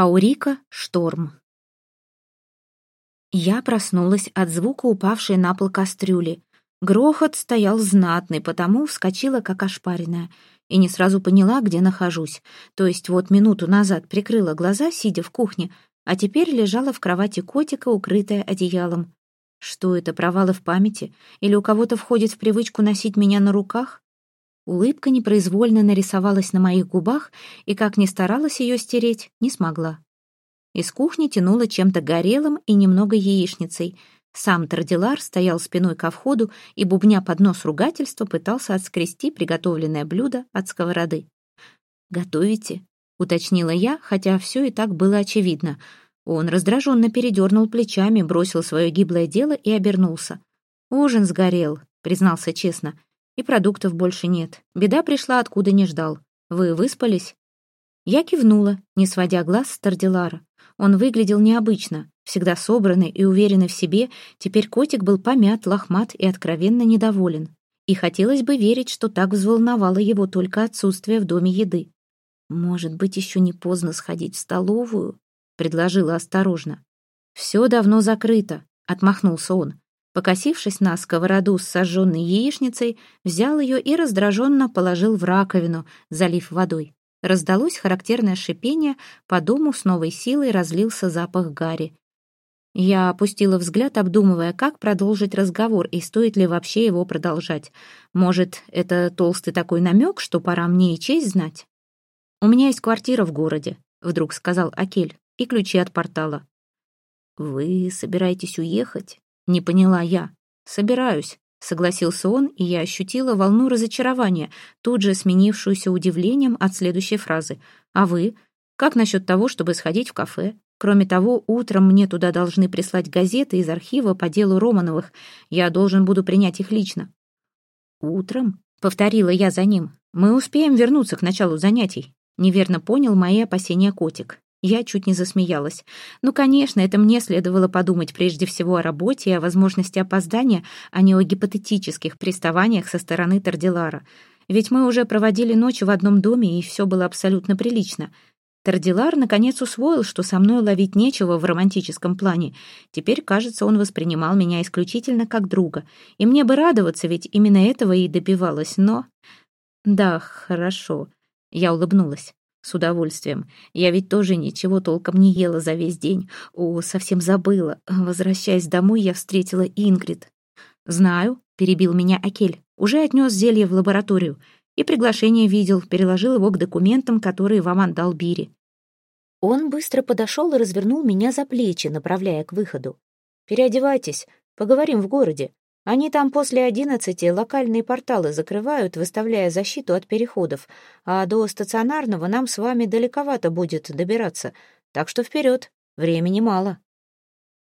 Аурика Шторм. Я проснулась от звука упавшей на пол кастрюли. Грохот стоял знатный, потому вскочила как ошпаренная и не сразу поняла, где нахожусь. То есть вот минуту назад прикрыла глаза, сидя в кухне, а теперь лежала в кровати котика, укрытая одеялом. Что это, провалы в памяти? Или у кого-то входит в привычку носить меня на руках? Улыбка непроизвольно нарисовалась на моих губах, и, как ни старалась ее стереть, не смогла. Из кухни тянуло чем-то горелым и немного яичницей. Сам Тардилар стоял спиной ко входу и, бубня под нос ругательства, пытался отскрести приготовленное блюдо от сковороды. «Готовите?» — уточнила я, хотя все и так было очевидно. Он раздраженно передернул плечами, бросил свое гиблое дело и обернулся. «Ужин сгорел», — признался честно. И продуктов больше нет. Беда пришла, откуда не ждал. Вы выспались?» Я кивнула, не сводя глаз с Тардилара. Он выглядел необычно, всегда собранный и уверенный в себе. Теперь котик был помят, лохмат и откровенно недоволен. И хотелось бы верить, что так взволновало его только отсутствие в доме еды. «Может быть, еще не поздно сходить в столовую?» — предложила осторожно. «Все давно закрыто», — отмахнулся он. Покосившись на сковороду с сожженной яичницей, взял ее и раздраженно положил в раковину, залив водой. Раздалось характерное шипение, по дому с новой силой разлился запах гари. Я опустила взгляд, обдумывая, как продолжить разговор и стоит ли вообще его продолжать. Может, это толстый такой намек, что пора мне и честь знать? «У меня есть квартира в городе», — вдруг сказал Акель, — «и ключи от портала». «Вы собираетесь уехать?» Не поняла я. Собираюсь, согласился он, и я ощутила волну разочарования, тут же сменившуюся удивлением от следующей фразы. А вы? Как насчет того, чтобы сходить в кафе? Кроме того, утром мне туда должны прислать газеты из архива по делу Романовых. Я должен буду принять их лично. Утром? Повторила я за ним. Мы успеем вернуться к началу занятий. Неверно понял мои опасения котик. Я чуть не засмеялась. Ну, конечно, это мне следовало подумать прежде всего о работе и о возможности опоздания, а не о гипотетических приставаниях со стороны Тардилара. Ведь мы уже проводили ночь в одном доме, и все было абсолютно прилично. Тардилар наконец усвоил, что со мной ловить нечего в романтическом плане. Теперь, кажется, он воспринимал меня исключительно как друга. И мне бы радоваться, ведь именно этого и добивалась, но... Да, хорошо. Я улыбнулась. С удовольствием. Я ведь тоже ничего толком не ела за весь день. О, совсем забыла. Возвращаясь домой, я встретила Ингрид. «Знаю», — перебил меня Акель. «Уже отнес зелье в лабораторию. И приглашение видел, переложил его к документам, которые вам отдал Бири». Он быстро подошел и развернул меня за плечи, направляя к выходу. «Переодевайтесь, поговорим в городе. Они там после одиннадцати локальные порталы закрывают, выставляя защиту от переходов, а до стационарного нам с вами далековато будет добираться, так что вперед, времени мало.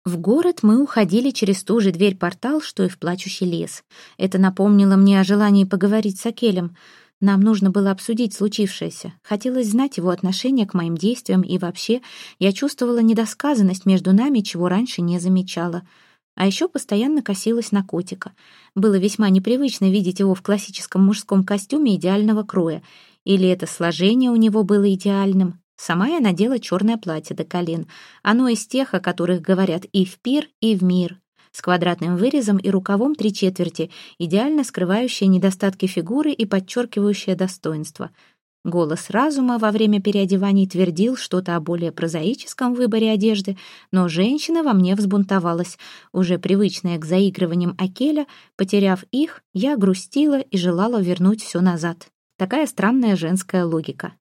В город мы уходили через ту же дверь-портал, что и в плачущий лес. Это напомнило мне о желании поговорить с Акелем. Нам нужно было обсудить случившееся. Хотелось знать его отношение к моим действиям, и вообще я чувствовала недосказанность между нами, чего раньше не замечала — а еще постоянно косилась на котика. Было весьма непривычно видеть его в классическом мужском костюме идеального кроя. Или это сложение у него было идеальным. Сама я надела черное платье до колен. Оно из тех, о которых говорят и в пир, и в мир. С квадратным вырезом и рукавом три четверти, идеально скрывающее недостатки фигуры и подчеркивающее достоинство — Голос разума во время переодеваний твердил что-то о более прозаическом выборе одежды, но женщина во мне взбунтовалась. Уже привычная к заигрываниям Акеля, потеряв их, я грустила и желала вернуть все назад. Такая странная женская логика.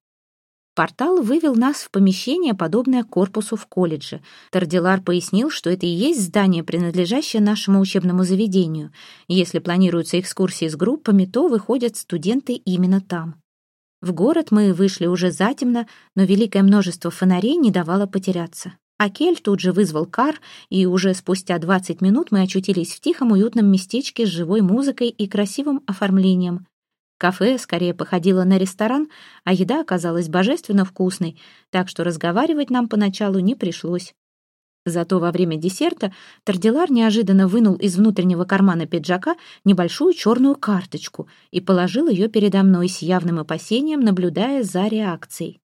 Портал вывел нас в помещение, подобное корпусу в колледже. Тардилар пояснил, что это и есть здание, принадлежащее нашему учебному заведению. Если планируются экскурсии с группами, то выходят студенты именно там. В город мы вышли уже затемно, но великое множество фонарей не давало потеряться. Акель тут же вызвал кар, и уже спустя 20 минут мы очутились в тихом уютном местечке с живой музыкой и красивым оформлением. Кафе скорее походило на ресторан, а еда оказалась божественно вкусной, так что разговаривать нам поначалу не пришлось. Зато во время десерта Тардилар неожиданно вынул из внутреннего кармана пиджака небольшую черную карточку и положил ее передо мной с явным опасением, наблюдая за реакцией.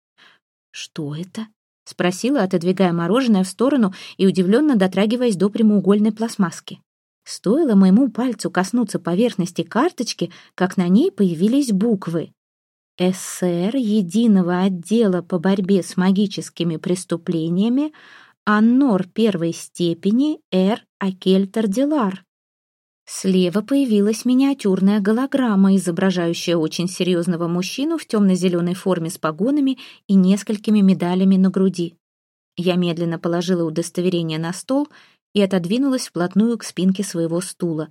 «Что это?» — Спросила, отодвигая мороженое в сторону и удивленно дотрагиваясь до прямоугольной пластмасски. Стоило моему пальцу коснуться поверхности карточки, как на ней появились буквы. ССР Единого отдела по борьбе с магическими преступлениями Аннор первой степени Р. Акельтер-Дилар. Слева появилась миниатюрная голограмма, изображающая очень серьезного мужчину в темно-зеленой форме с погонами и несколькими медалями на груди. Я медленно положила удостоверение на стол и отодвинулась вплотную к спинке своего стула.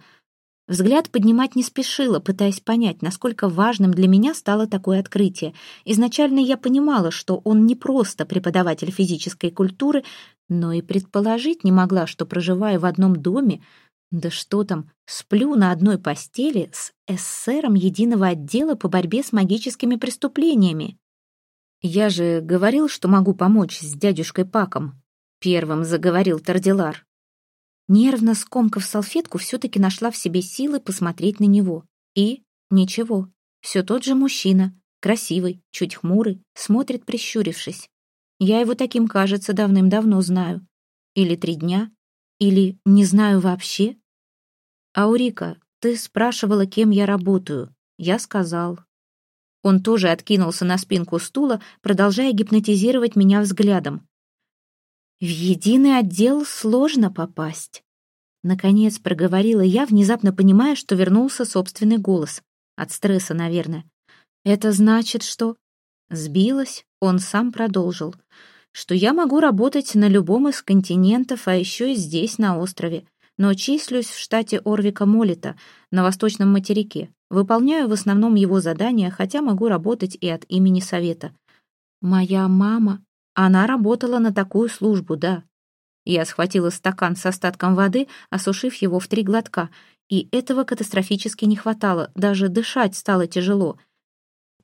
Взгляд поднимать не спешила, пытаясь понять, насколько важным для меня стало такое открытие. Изначально я понимала, что он не просто преподаватель физической культуры, но и предположить не могла, что, проживая в одном доме, да что там, сплю на одной постели с эсером единого отдела по борьбе с магическими преступлениями. Я же говорил, что могу помочь с дядюшкой Паком. Первым заговорил Тардилар. Нервно скомкав салфетку, все-таки нашла в себе силы посмотреть на него. И ничего, все тот же мужчина, красивый, чуть хмурый, смотрит прищурившись. Я его таким, кажется, давным-давно знаю. Или три дня, или не знаю вообще? Аурика, ты спрашивала, кем я работаю. Я сказал. Он тоже откинулся на спинку стула, продолжая гипнотизировать меня взглядом. В единый отдел сложно попасть. Наконец проговорила я, внезапно понимая, что вернулся собственный голос. От стресса, наверное. Это значит, что... Сбилась, он сам продолжил что я могу работать на любом из континентов, а еще и здесь, на острове, но числюсь в штате Орвика Молита, на восточном материке. Выполняю в основном его задания, хотя могу работать и от имени Совета. Моя мама, она работала на такую службу, да. Я схватила стакан с остатком воды, осушив его в три глотка, и этого катастрофически не хватало, даже дышать стало тяжело.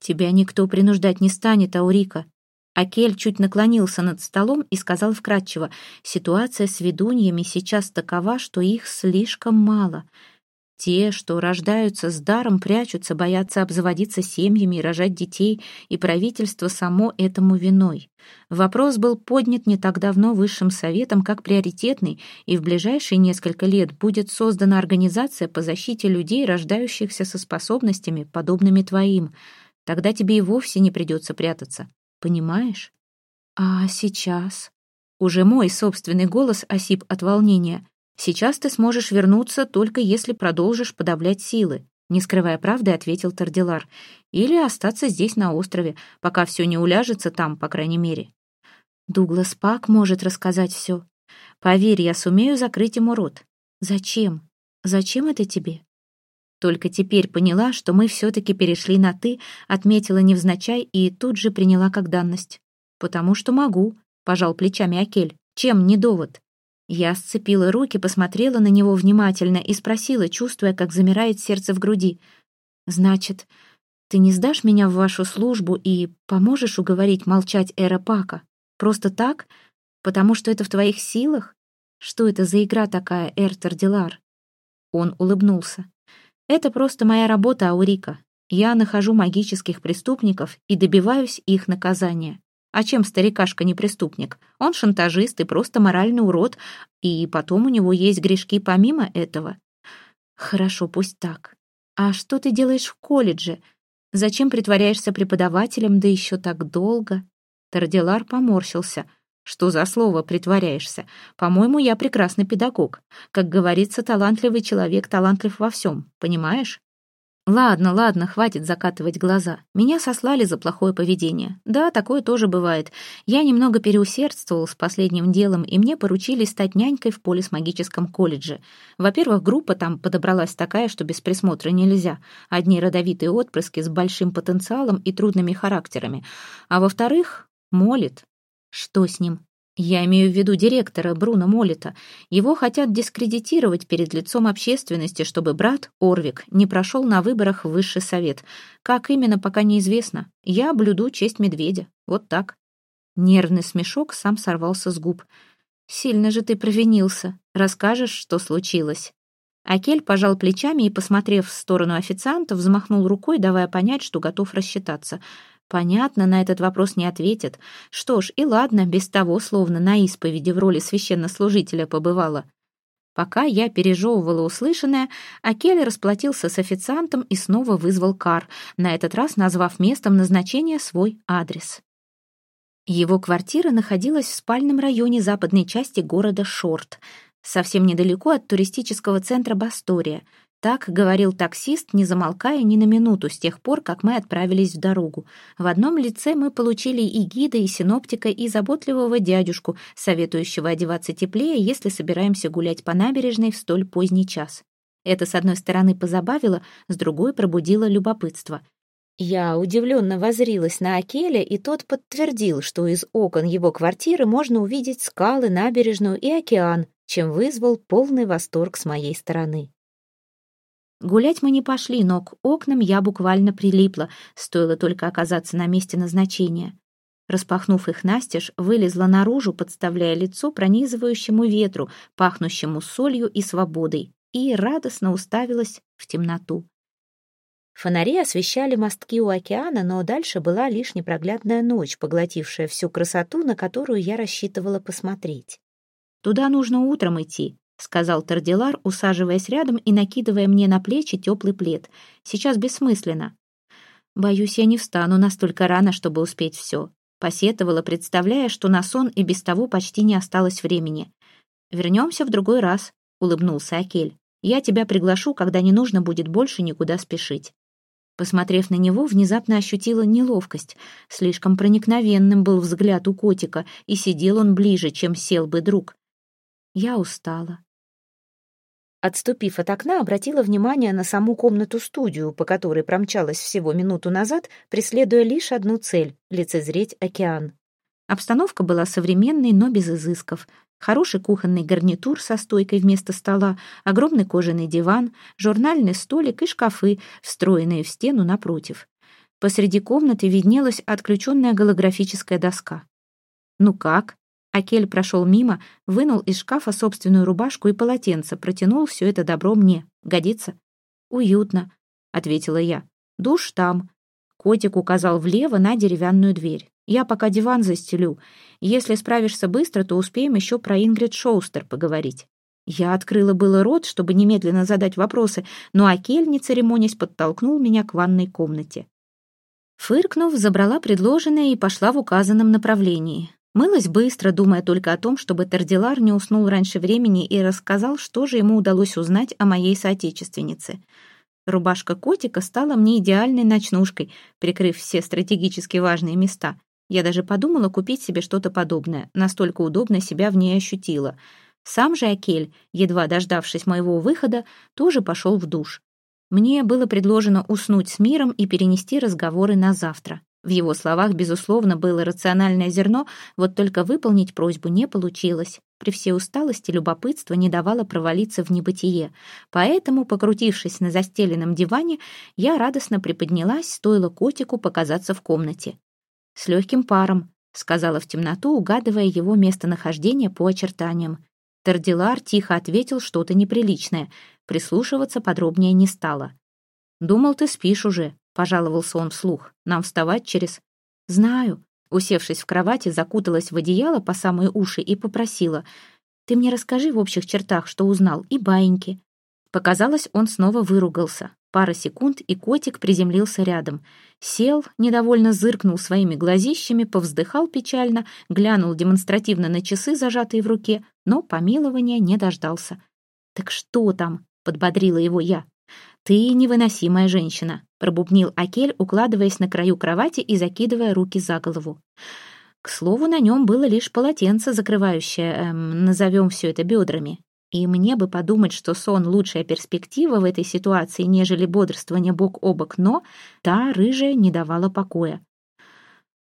Тебя никто принуждать не станет, Аурика, Акель чуть наклонился над столом и сказал вкратчиво, «Ситуация с ведуньями сейчас такова, что их слишком мало. Те, что рождаются с даром, прячутся, боятся обзаводиться семьями и рожать детей, и правительство само этому виной. Вопрос был поднят не так давно Высшим Советом как приоритетный, и в ближайшие несколько лет будет создана организация по защите людей, рождающихся со способностями, подобными твоим. Тогда тебе и вовсе не придется прятаться. Понимаешь? А сейчас? Уже мой собственный голос осип от волнения. Сейчас ты сможешь вернуться, только если продолжишь подавлять силы. Не скрывая правды, ответил Тардилар. Или остаться здесь, на острове, пока все не уляжется там, по крайней мере. Дуглас Пак может рассказать все. Поверь, я сумею закрыть ему рот. Зачем? Зачем это тебе? Только теперь поняла, что мы все-таки перешли на «ты», отметила невзначай и тут же приняла как данность. «Потому что могу», — пожал плечами Акель. «Чем не довод?» Я сцепила руки, посмотрела на него внимательно и спросила, чувствуя, как замирает сердце в груди. «Значит, ты не сдашь меня в вашу службу и поможешь уговорить молчать Эра Пака? Просто так? Потому что это в твоих силах? Что это за игра такая, Эртер Дилар?» Он улыбнулся. Это просто моя работа, Аурика. Я нахожу магических преступников и добиваюсь их наказания. А чем старикашка не преступник? Он шантажист и просто моральный урод, и потом у него есть грешки помимо этого. Хорошо, пусть так. А что ты делаешь в колледже? Зачем притворяешься преподавателем, да еще так долго? Тардилар поморщился — что за слово притворяешься? По-моему, я прекрасный педагог. Как говорится, талантливый человек талантлив во всем, понимаешь? Ладно, ладно, хватит закатывать глаза. Меня сослали за плохое поведение. Да, такое тоже бывает. Я немного переусердствовал с последним делом, и мне поручили стать нянькой в полисмагическом колледже. Во-первых, группа там подобралась такая, что без присмотра нельзя. Одни родовитые отпрыски с большим потенциалом и трудными характерами. А во-вторых, молит. Что с ним? Я имею в виду директора Бруно Молита. Его хотят дискредитировать перед лицом общественности, чтобы брат, Орвик, не прошел на выборах в высший совет. Как именно, пока неизвестно. Я блюду честь медведя. Вот так. Нервный смешок сам сорвался с губ. «Сильно же ты провинился. Расскажешь, что случилось?» Акель пожал плечами и, посмотрев в сторону официанта, взмахнул рукой, давая понять, что готов рассчитаться. Понятно, на этот вопрос не ответит. Что ж, и ладно, без того, словно на исповеди в роли священнослужителя побывала. Пока я пережевывала услышанное, Акель расплатился с официантом и снова вызвал кар, на этот раз назвав местом назначения свой адрес. Его квартира находилась в спальном районе западной части города Шорт, совсем недалеко от туристического центра Бастория — так говорил таксист, не замолкая ни на минуту с тех пор, как мы отправились в дорогу. В одном лице мы получили и гида, и синоптика, и заботливого дядюшку, советующего одеваться теплее, если собираемся гулять по набережной в столь поздний час. Это, с одной стороны, позабавило, с другой пробудило любопытство. Я удивленно возрилась на Акеля, и тот подтвердил, что из окон его квартиры можно увидеть скалы, набережную и океан, чем вызвал полный восторг с моей стороны. Гулять мы не пошли, но к окнам я буквально прилипла, стоило только оказаться на месте назначения. Распахнув их настежь, вылезла наружу, подставляя лицо пронизывающему ветру, пахнущему солью и свободой, и радостно уставилась в темноту. Фонари освещали мостки у океана, но дальше была лишь непроглядная ночь, поглотившая всю красоту, на которую я рассчитывала посмотреть. Туда нужно утром идти, — сказал Тардилар, усаживаясь рядом и накидывая мне на плечи теплый плед. «Сейчас бессмысленно». «Боюсь, я не встану настолько рано, чтобы успеть все», — посетовала, представляя, что на сон и без того почти не осталось времени. «Вернемся в другой раз», — улыбнулся Акель. «Я тебя приглашу, когда не нужно будет больше никуда спешить». Посмотрев на него, внезапно ощутила неловкость. Слишком проникновенным был взгляд у котика, и сидел он ближе, чем сел бы друг. Я устала. Отступив от окна, обратила внимание на саму комнату-студию, по которой промчалась всего минуту назад, преследуя лишь одну цель — лицезреть океан. Обстановка была современной, но без изысков. Хороший кухонный гарнитур со стойкой вместо стола, огромный кожаный диван, журнальный столик и шкафы, встроенные в стену напротив. Посреди комнаты виднелась отключенная голографическая доска. «Ну как?» Акель прошел мимо, вынул из шкафа собственную рубашку и полотенце, протянул все это добро мне. Годится? «Уютно», — ответила я. «Душ там». Котик указал влево на деревянную дверь. «Я пока диван застелю. Если справишься быстро, то успеем еще про Ингрид Шоустер поговорить». Я открыла было рот, чтобы немедленно задать вопросы, но Акель, не церемонясь, подтолкнул меня к ванной комнате. Фыркнув, забрала предложенное и пошла в указанном направлении. Мылась быстро, думая только о том, чтобы Тардилар не уснул раньше времени и рассказал, что же ему удалось узнать о моей соотечественнице. Рубашка котика стала мне идеальной ночнушкой, прикрыв все стратегически важные места. Я даже подумала купить себе что-то подобное, настолько удобно себя в ней ощутила. Сам же Акель, едва дождавшись моего выхода, тоже пошел в душ. Мне было предложено уснуть с миром и перенести разговоры на завтра. В его словах, безусловно, было рациональное зерно, вот только выполнить просьбу не получилось. При всей усталости любопытство не давало провалиться в небытие. Поэтому, покрутившись на застеленном диване, я радостно приподнялась, стоило котику показаться в комнате. «С легким паром», — сказала в темноту, угадывая его местонахождение по очертаниям. Тардилар тихо ответил что-то неприличное. Прислушиваться подробнее не стало. «Думал, ты спишь уже», — пожаловался он вслух. «Нам вставать через...» «Знаю». Усевшись в кровати, закуталась в одеяло по самые уши и попросила. «Ты мне расскажи в общих чертах, что узнал, и баиньки». Показалось, он снова выругался. Пара секунд, и котик приземлился рядом. Сел, недовольно зыркнул своими глазищами, повздыхал печально, глянул демонстративно на часы, зажатые в руке, но помилования не дождался. «Так что там?» — подбодрила его я. «Ты невыносимая женщина», — пробубнил Акель, укладываясь на краю кровати и закидывая руки за голову. К слову, на нем было лишь полотенце, закрывающее, эм, назовем все это бедрами. И мне бы подумать, что сон — лучшая перспектива в этой ситуации, нежели бодрствование бок о бок, но та рыжая не давала покоя.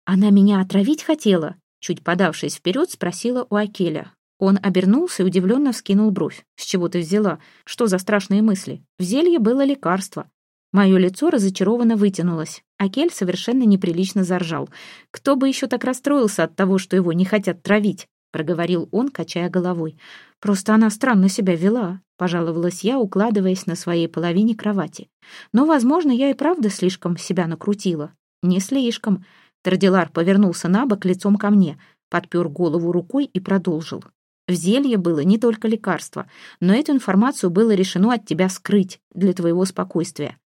«Она меня отравить хотела?» Чуть подавшись вперед, спросила у Акеля. Он обернулся и удивленно вскинул бровь. «С чего ты взяла? Что за страшные мысли? В зелье было лекарство». Мое лицо разочарованно вытянулось, а Кель совершенно неприлично заржал. «Кто бы еще так расстроился от того, что его не хотят травить?» — проговорил он, качая головой. «Просто она странно себя вела», — пожаловалась я, укладываясь на своей половине кровати. «Но, возможно, я и правда слишком себя накрутила. «Не слишком». Тардилар повернулся на бок лицом ко мне, подпер голову рукой и продолжил. В зелье было не только лекарство, но эту информацию было решено от тебя скрыть для твоего спокойствия.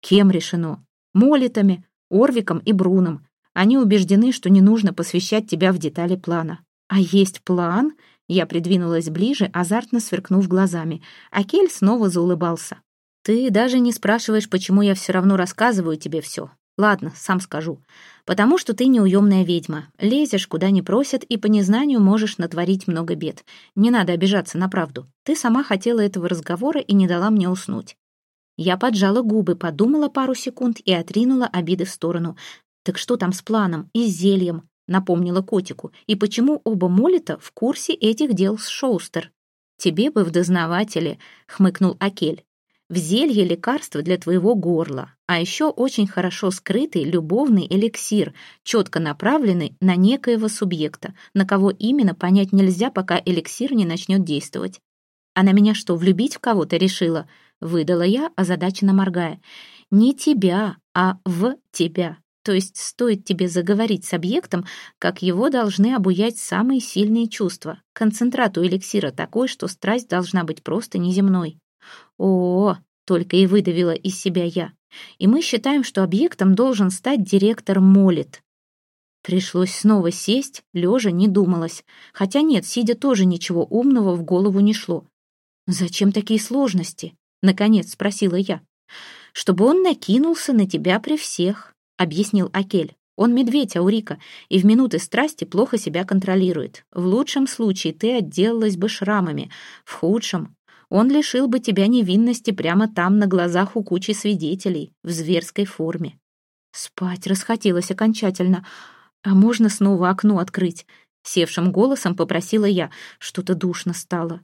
Кем решено? Молитами, Орвиком и Бруном. Они убеждены, что не нужно посвящать тебя в детали плана. А есть план? Я придвинулась ближе, азартно сверкнув глазами. А Кель снова заулыбался. Ты даже не спрашиваешь, почему я все равно рассказываю тебе все. Ладно, сам скажу. Потому что ты неуемная ведьма. Лезешь, куда не просят, и по незнанию можешь натворить много бед. Не надо обижаться на правду. Ты сама хотела этого разговора и не дала мне уснуть. Я поджала губы, подумала пару секунд и отринула обиды в сторону. Так что там с планом и с зельем? Напомнила котику. И почему оба молита в курсе этих дел с Шоустер? Тебе бы в дознавателе, хмыкнул Акель. В зелье лекарство для твоего горла, а еще очень хорошо скрытый любовный эликсир, четко направленный на некоего субъекта, на кого именно понять нельзя, пока эликсир не начнет действовать. Она меня что, влюбить в кого-то решила? Выдала я, озадаченно моргая. Не тебя, а в тебя. То есть стоит тебе заговорить с объектом, как его должны обуять самые сильные чувства. Концентрат у эликсира такой, что страсть должна быть просто неземной. О, только и выдавила из себя я. И мы считаем, что объектом должен стать директор Молит. Пришлось снова сесть, лежа не думалось. Хотя нет, сидя тоже ничего умного в голову не шло. «Зачем такие сложности?» — наконец спросила я. «Чтобы он накинулся на тебя при всех», — объяснил Акель. «Он медведь, Аурика, и в минуты страсти плохо себя контролирует. В лучшем случае ты отделалась бы шрамами, в худшем он лишил бы тебя невинности прямо там, на глазах у кучи свидетелей, в зверской форме. Спать расхотелось окончательно. А можно снова окно открыть? Севшим голосом попросила я. Что-то душно стало.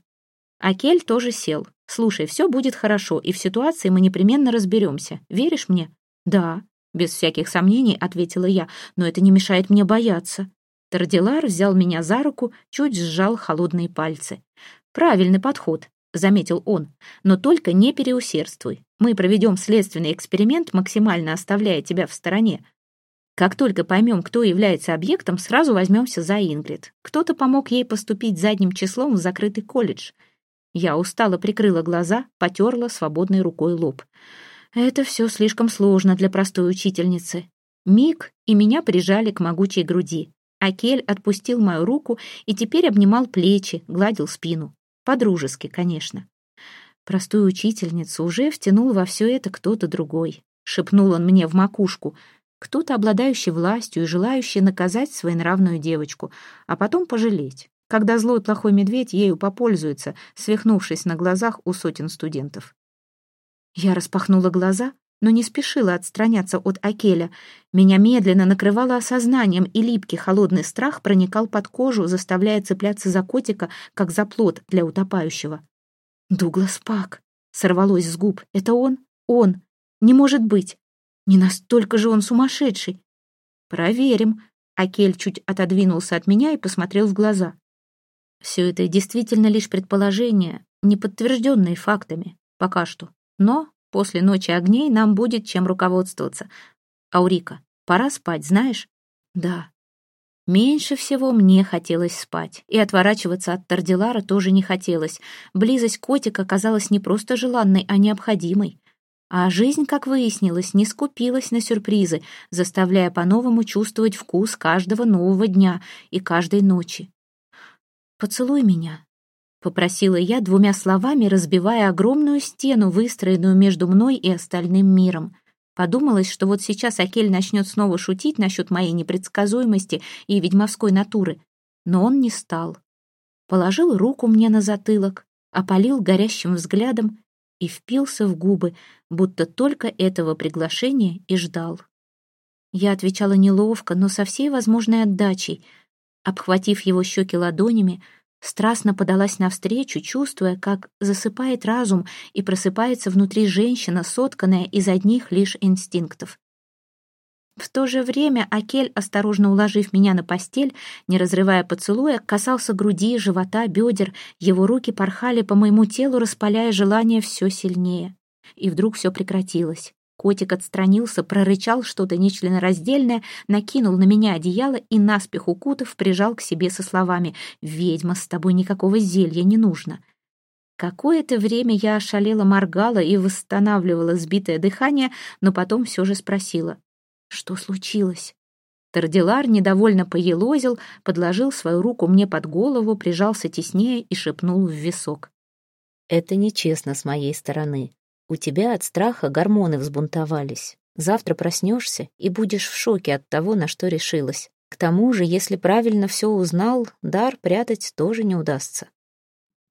Акель тоже сел. «Слушай, все будет хорошо, и в ситуации мы непременно разберемся. Веришь мне?» «Да», — без всяких сомнений ответила я, «но это не мешает мне бояться». Тардилар взял меня за руку, чуть сжал холодные пальцы. «Правильный подход заметил он, но только не переусердствуй. Мы проведем следственный эксперимент, максимально оставляя тебя в стороне. Как только поймем, кто является объектом, сразу возьмемся за Ингрид. Кто-то помог ей поступить задним числом в закрытый колледж. Я устало прикрыла глаза, потерла свободной рукой лоб. Это все слишком сложно для простой учительницы. Миг, и меня прижали к могучей груди. Акель отпустил мою руку и теперь обнимал плечи, гладил спину. По-дружески, конечно. Простую учительницу уже втянул во все это кто-то другой. Шепнул он мне в макушку. Кто-то, обладающий властью и желающий наказать своенравную девочку, а потом пожалеть, когда злой плохой медведь ею попользуется, свихнувшись на глазах у сотен студентов. Я распахнула глаза, но не спешила отстраняться от Акеля. Меня медленно накрывало осознанием, и липкий холодный страх проникал под кожу, заставляя цепляться за котика, как за плод для утопающего. «Дуглас Пак!» — сорвалось с губ. «Это он? Он! Не может быть! Не настолько же он сумасшедший!» «Проверим!» — Акель чуть отодвинулся от меня и посмотрел в глаза. «Все это действительно лишь предположения, не подтвержденные фактами, пока что. Но После ночи огней нам будет чем руководствоваться. Аурика, пора спать, знаешь? Да. Меньше всего мне хотелось спать, и отворачиваться от Тардилара тоже не хотелось. Близость котика казалась не просто желанной, а необходимой. А жизнь, как выяснилось, не скупилась на сюрпризы, заставляя по-новому чувствовать вкус каждого нового дня и каждой ночи. «Поцелуй меня», попросила я двумя словами, разбивая огромную стену, выстроенную между мной и остальным миром. Подумалось, что вот сейчас Акель начнет снова шутить насчет моей непредсказуемости и ведьмовской натуры. Но он не стал. Положил руку мне на затылок, опалил горящим взглядом и впился в губы, будто только этого приглашения и ждал. Я отвечала неловко, но со всей возможной отдачей. Обхватив его щеки ладонями, страстно подалась навстречу, чувствуя, как засыпает разум и просыпается внутри женщина, сотканная из одних лишь инстинктов. В то же время Акель, осторожно уложив меня на постель, не разрывая поцелуя, касался груди, живота, бедер, его руки порхали по моему телу, распаляя желание все сильнее. И вдруг все прекратилось. Котик отстранился, прорычал что-то нечленораздельное, накинул на меня одеяло и, наспех укутав, прижал к себе со словами «Ведьма, с тобой никакого зелья не нужно». Какое-то время я ошалела, моргала и восстанавливала сбитое дыхание, но потом все же спросила «Что случилось?» Тардилар недовольно поелозил, подложил свою руку мне под голову, прижался теснее и шепнул в висок. «Это нечестно с моей стороны. У тебя от страха гормоны взбунтовались. Завтра проснешься и будешь в шоке от того, на что решилась. К тому же, если правильно все узнал, дар прятать тоже не удастся».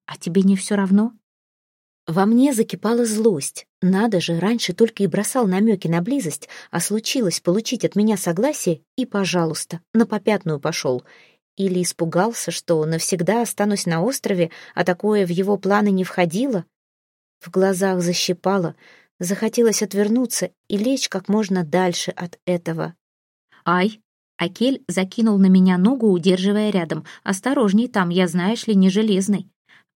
«А тебе не все равно?» Во мне закипала злость. Надо же, раньше только и бросал намеки на близость, а случилось получить от меня согласие, и, пожалуйста, на попятную пошел. Или испугался, что навсегда останусь на острове, а такое в его планы не входило. В глазах защипало, захотелось отвернуться и лечь как можно дальше от этого. «Ай!» Акель закинул на меня ногу, удерживая рядом. «Осторожней там, я, знаешь ли, не железный».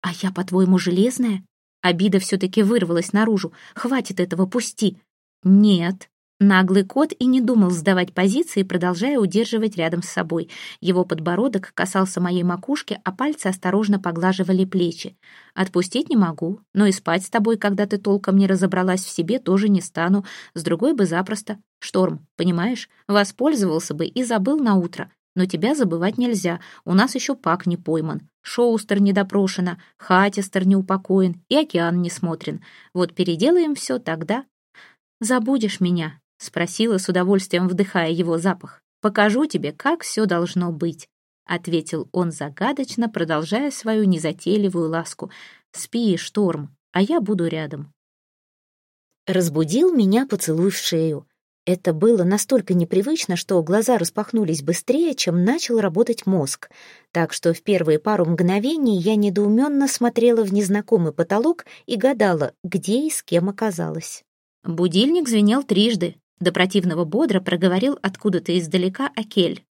«А я, по-твоему, железная?» Обида все-таки вырвалась наружу. «Хватит этого, пусти!» «Нет». Наглый кот и не думал сдавать позиции, продолжая удерживать рядом с собой. Его подбородок касался моей макушки, а пальцы осторожно поглаживали плечи. «Отпустить не могу, но и спать с тобой, когда ты толком не разобралась в себе, тоже не стану. С другой бы запросто. Шторм, понимаешь? Воспользовался бы и забыл на утро. Но тебя забывать нельзя, у нас еще пак не пойман. Шоустер не допрошено, Хатистер не упокоен и океан не смотрен. Вот переделаем все тогда. «Забудешь меня?» — спросила с удовольствием, вдыхая его запах. «Покажу тебе, как все должно быть», — ответил он загадочно, продолжая свою незатейливую ласку. «Спи, шторм, а я буду рядом». Разбудил меня поцелуй в шею. Это было настолько непривычно, что глаза распахнулись быстрее, чем начал работать мозг. Так что в первые пару мгновений я недоуменно смотрела в незнакомый потолок и гадала, где и с кем оказалась. Будильник звенел трижды. До противного бодро проговорил откуда-то издалека Акель.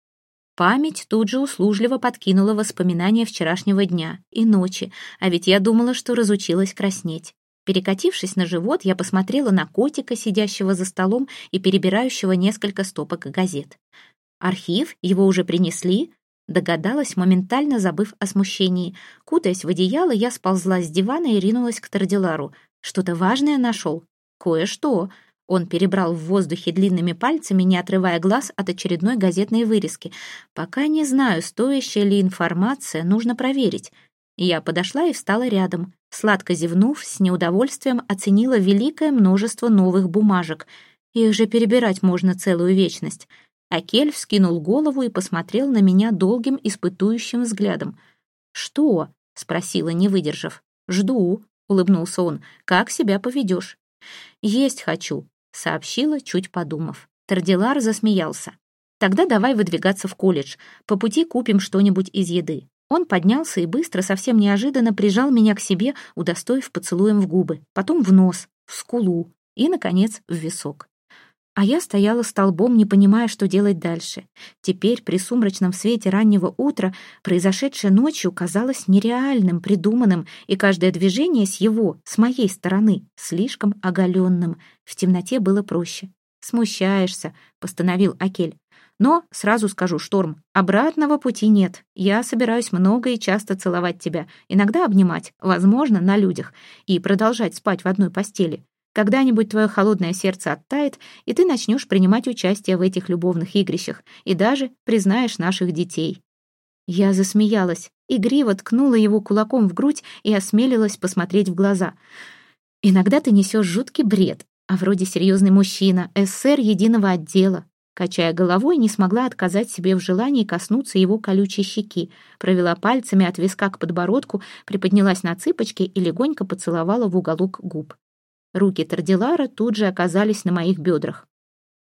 Память тут же услужливо подкинула воспоминания вчерашнего дня и ночи, а ведь я думала, что разучилась краснеть. Перекатившись на живот, я посмотрела на котика, сидящего за столом и перебирающего несколько стопок газет. «Архив? Его уже принесли?» Догадалась, моментально забыв о смущении. Кутаясь в одеяло, я сползла с дивана и ринулась к Тардилару. «Что-то важное нашел?» «Кое-что». Он перебрал в воздухе длинными пальцами, не отрывая глаз от очередной газетной вырезки. «Пока не знаю, стоящая ли информация, нужно проверить». Я подошла и встала рядом. Сладко зевнув, с неудовольствием оценила великое множество новых бумажек. Их же перебирать можно целую вечность. Акель вскинул голову и посмотрел на меня долгим испытующим взглядом. «Что?» — спросила, не выдержав. «Жду», — улыбнулся он. «Как себя поведешь?» «Есть хочу», — сообщила, чуть подумав. Тардилар засмеялся. «Тогда давай выдвигаться в колледж. По пути купим что-нибудь из еды. Он поднялся и быстро, совсем неожиданно прижал меня к себе, удостоив поцелуем в губы, потом в нос, в скулу и, наконец, в висок. А я стояла столбом, не понимая, что делать дальше. Теперь, при сумрачном свете раннего утра, произошедшее ночью казалось нереальным, придуманным, и каждое движение с его, с моей стороны, слишком оголенным. В темноте было проще. «Смущаешься», — постановил Акель. Но, сразу скажу, Шторм, обратного пути нет. Я собираюсь много и часто целовать тебя, иногда обнимать, возможно, на людях, и продолжать спать в одной постели. Когда-нибудь твое холодное сердце оттает, и ты начнешь принимать участие в этих любовных игрищах, и даже признаешь наших детей». Я засмеялась, игриво ткнула его кулаком в грудь и осмелилась посмотреть в глаза. «Иногда ты несешь жуткий бред, а вроде серьезный мужчина, СССР единого отдела, Качая головой, не смогла отказать себе в желании коснуться его колючей щеки, провела пальцами от виска к подбородку, приподнялась на цыпочки и легонько поцеловала в уголок губ. Руки Тардилара тут же оказались на моих бедрах.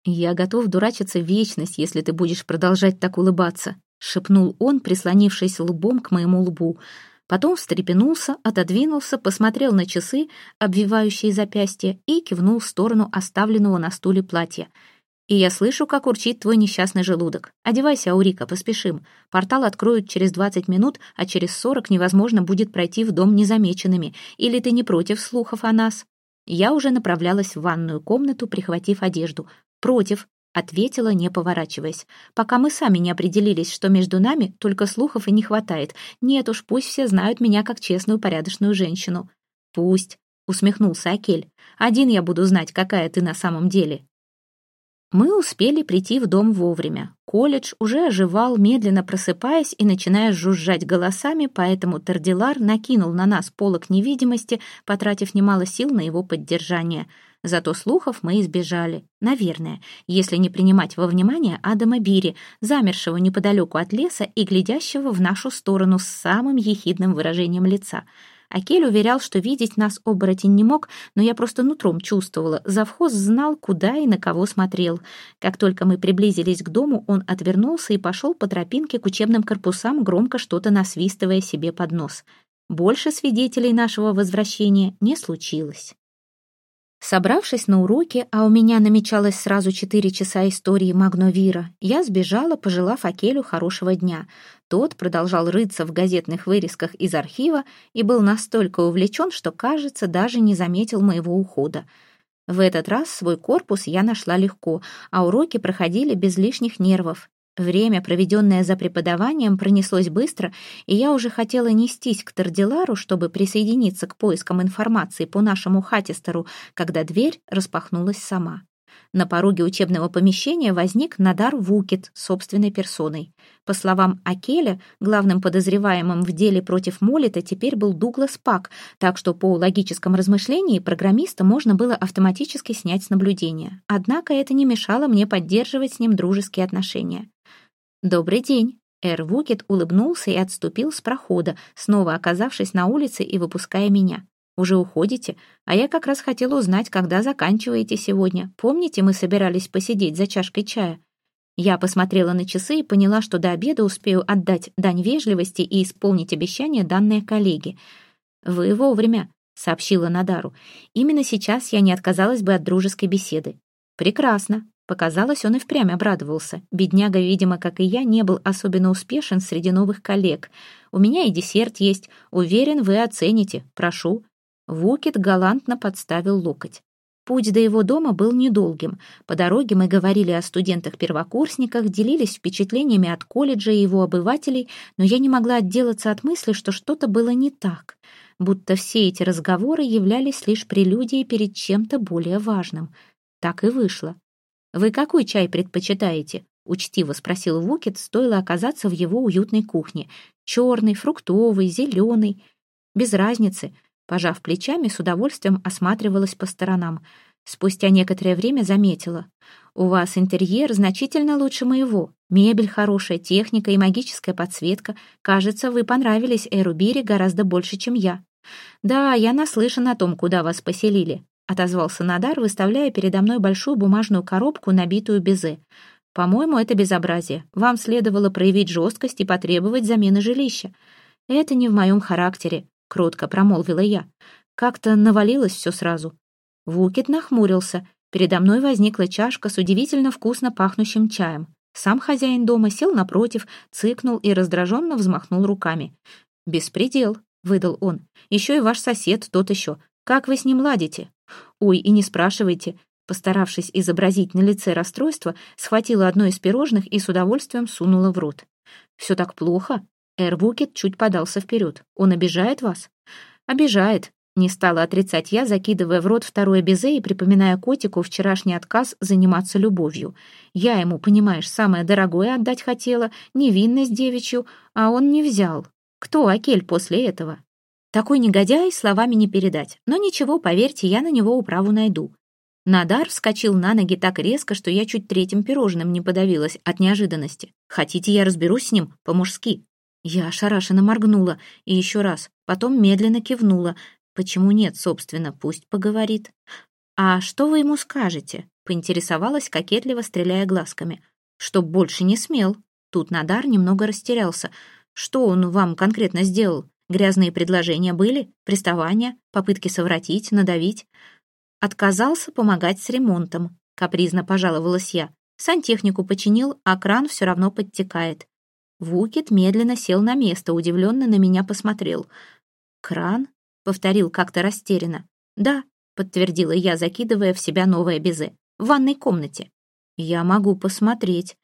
«Я готов дурачиться вечность, если ты будешь продолжать так улыбаться», шепнул он, прислонившись лбом к моему лбу. Потом встрепенулся, отодвинулся, посмотрел на часы, обвивающие запястье, и кивнул в сторону оставленного на стуле платья — и я слышу, как урчит твой несчастный желудок. Одевайся, Аурика, поспешим. Портал откроют через 20 минут, а через 40 невозможно будет пройти в дом незамеченными. Или ты не против слухов о нас?» Я уже направлялась в ванную комнату, прихватив одежду. «Против», — ответила, не поворачиваясь. «Пока мы сами не определились, что между нами только слухов и не хватает. Нет уж, пусть все знают меня как честную, порядочную женщину». «Пусть», — усмехнулся Акель. «Один я буду знать, какая ты на самом деле». Мы успели прийти в дом вовремя. Колледж уже оживал, медленно просыпаясь и начиная жужжать голосами, поэтому Тардилар накинул на нас полок невидимости, потратив немало сил на его поддержание. Зато слухов мы избежали. Наверное, если не принимать во внимание Адама Бири, замершего неподалеку от леса и глядящего в нашу сторону с самым ехидным выражением лица — Акель уверял, что видеть нас оборотень не мог, но я просто нутром чувствовала. Завхоз знал, куда и на кого смотрел. Как только мы приблизились к дому, он отвернулся и пошел по тропинке к учебным корпусам, громко что-то насвистывая себе под нос. Больше свидетелей нашего возвращения не случилось. Собравшись на уроки, а у меня намечалось сразу четыре часа истории Магновира, я сбежала, пожелав Акелю хорошего дня. Тот продолжал рыться в газетных вырезках из архива и был настолько увлечен, что, кажется, даже не заметил моего ухода. В этот раз свой корпус я нашла легко, а уроки проходили без лишних нервов. Время, проведенное за преподаванием, пронеслось быстро, и я уже хотела нестись к Тардилару, чтобы присоединиться к поискам информации по нашему хатистеру, когда дверь распахнулась сама. На пороге учебного помещения возник Надар Вукет собственной персоной. По словам Акеля, главным подозреваемым в деле против Молита теперь был Дуглас Пак, так что по логическом размышлении программиста можно было автоматически снять с наблюдения. Однако это не мешало мне поддерживать с ним дружеские отношения. «Добрый день!» Эр Вукет улыбнулся и отступил с прохода, снова оказавшись на улице и выпуская меня. «Уже уходите? А я как раз хотела узнать, когда заканчиваете сегодня. Помните, мы собирались посидеть за чашкой чая?» Я посмотрела на часы и поняла, что до обеда успею отдать дань вежливости и исполнить обещание, данное коллеге. «Вы вовремя», — сообщила Надару. «Именно сейчас я не отказалась бы от дружеской беседы». «Прекрасно», Показалось, он и впрямь обрадовался. Бедняга, видимо, как и я, не был особенно успешен среди новых коллег. «У меня и десерт есть. Уверен, вы оцените. Прошу». Вукет галантно подставил локоть. Путь до его дома был недолгим. По дороге мы говорили о студентах-первокурсниках, делились впечатлениями от колледжа и его обывателей, но я не могла отделаться от мысли, что что-то было не так, будто все эти разговоры являлись лишь прелюдией перед чем-то более важным. Так и вышло. «Вы какой чай предпочитаете?» — учтиво спросил Вукет, стоило оказаться в его уютной кухне. «Черный, фруктовый, зеленый. Без разницы». Пожав плечами, с удовольствием осматривалась по сторонам. Спустя некоторое время заметила. «У вас интерьер значительно лучше моего. Мебель хорошая, техника и магическая подсветка. Кажется, вы понравились Эрубире гораздо больше, чем я». «Да, я наслышан о том, куда вас поселили отозвался Надар, выставляя передо мной большую бумажную коробку, набитую безе. «По-моему, это безобразие. Вам следовало проявить жесткость и потребовать замены жилища». «Это не в моем характере», — кротко промолвила я. Как-то навалилось все сразу. Вукет нахмурился. Передо мной возникла чашка с удивительно вкусно пахнущим чаем. Сам хозяин дома сел напротив, цыкнул и раздраженно взмахнул руками. «Беспредел», — выдал он. «Еще и ваш сосед тот еще. Как вы с ним ладите?» «Ой, и не спрашивайте». Постаравшись изобразить на лице расстройство, схватила одно из пирожных и с удовольствием сунула в рот. «Все так плохо?» Эрбукет чуть подался вперед. «Он обижает вас?» «Обижает», — не стала отрицать я, закидывая в рот второе безе и припоминая котику вчерашний отказ заниматься любовью. Я ему, понимаешь, самое дорогое отдать хотела, невинность девичью, а он не взял. Кто Акель после этого? Такой негодяй словами не передать. Но ничего, поверьте, я на него управу найду. Надар вскочил на ноги так резко, что я чуть третьим пирожным не подавилась от неожиданности. «Хотите, я разберусь с ним по-мужски?» Я ошарашенно моргнула и еще раз, потом медленно кивнула. «Почему нет, собственно, пусть поговорит». «А что вы ему скажете?» — поинтересовалась, кокетливо стреляя глазками. «Чтоб больше не смел». Тут Надар немного растерялся. «Что он вам конкретно сделал? Грязные предложения были, приставания, попытки совратить, надавить. Отказался помогать с ремонтом, капризно пожаловалась я. Сантехнику починил, а кран все равно подтекает. Вукет медленно сел на место, удивленно на меня посмотрел. «Кран?» — повторил как-то растерянно. «Да», — подтвердила я, закидывая в себя новое безе. «В ванной комнате». «Я могу посмотреть».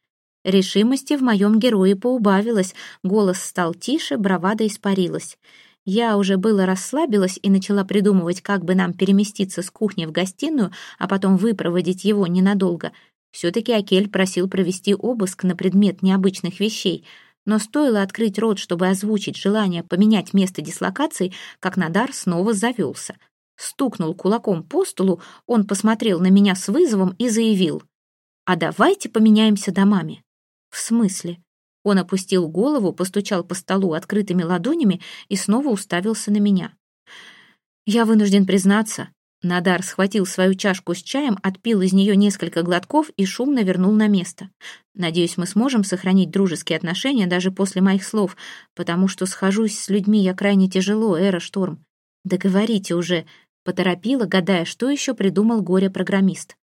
Решимости в моем герое поубавилось, голос стал тише, бравада испарилась. Я уже было расслабилась и начала придумывать, как бы нам переместиться с кухни в гостиную, а потом выпроводить его ненадолго. Все-таки Акель просил провести обыск на предмет необычных вещей, но стоило открыть рот, чтобы озвучить желание поменять место дислокации, как Надар снова завелся. Стукнул кулаком по столу, он посмотрел на меня с вызовом и заявил, «А давайте поменяемся домами». «В смысле?» Он опустил голову, постучал по столу открытыми ладонями и снова уставился на меня. «Я вынужден признаться». Надар схватил свою чашку с чаем, отпил из нее несколько глотков и шумно вернул на место. «Надеюсь, мы сможем сохранить дружеские отношения даже после моих слов, потому что схожусь с людьми я крайне тяжело, Эра Шторм. Договорите уже», — поторопила, гадая, что еще придумал горе-программист.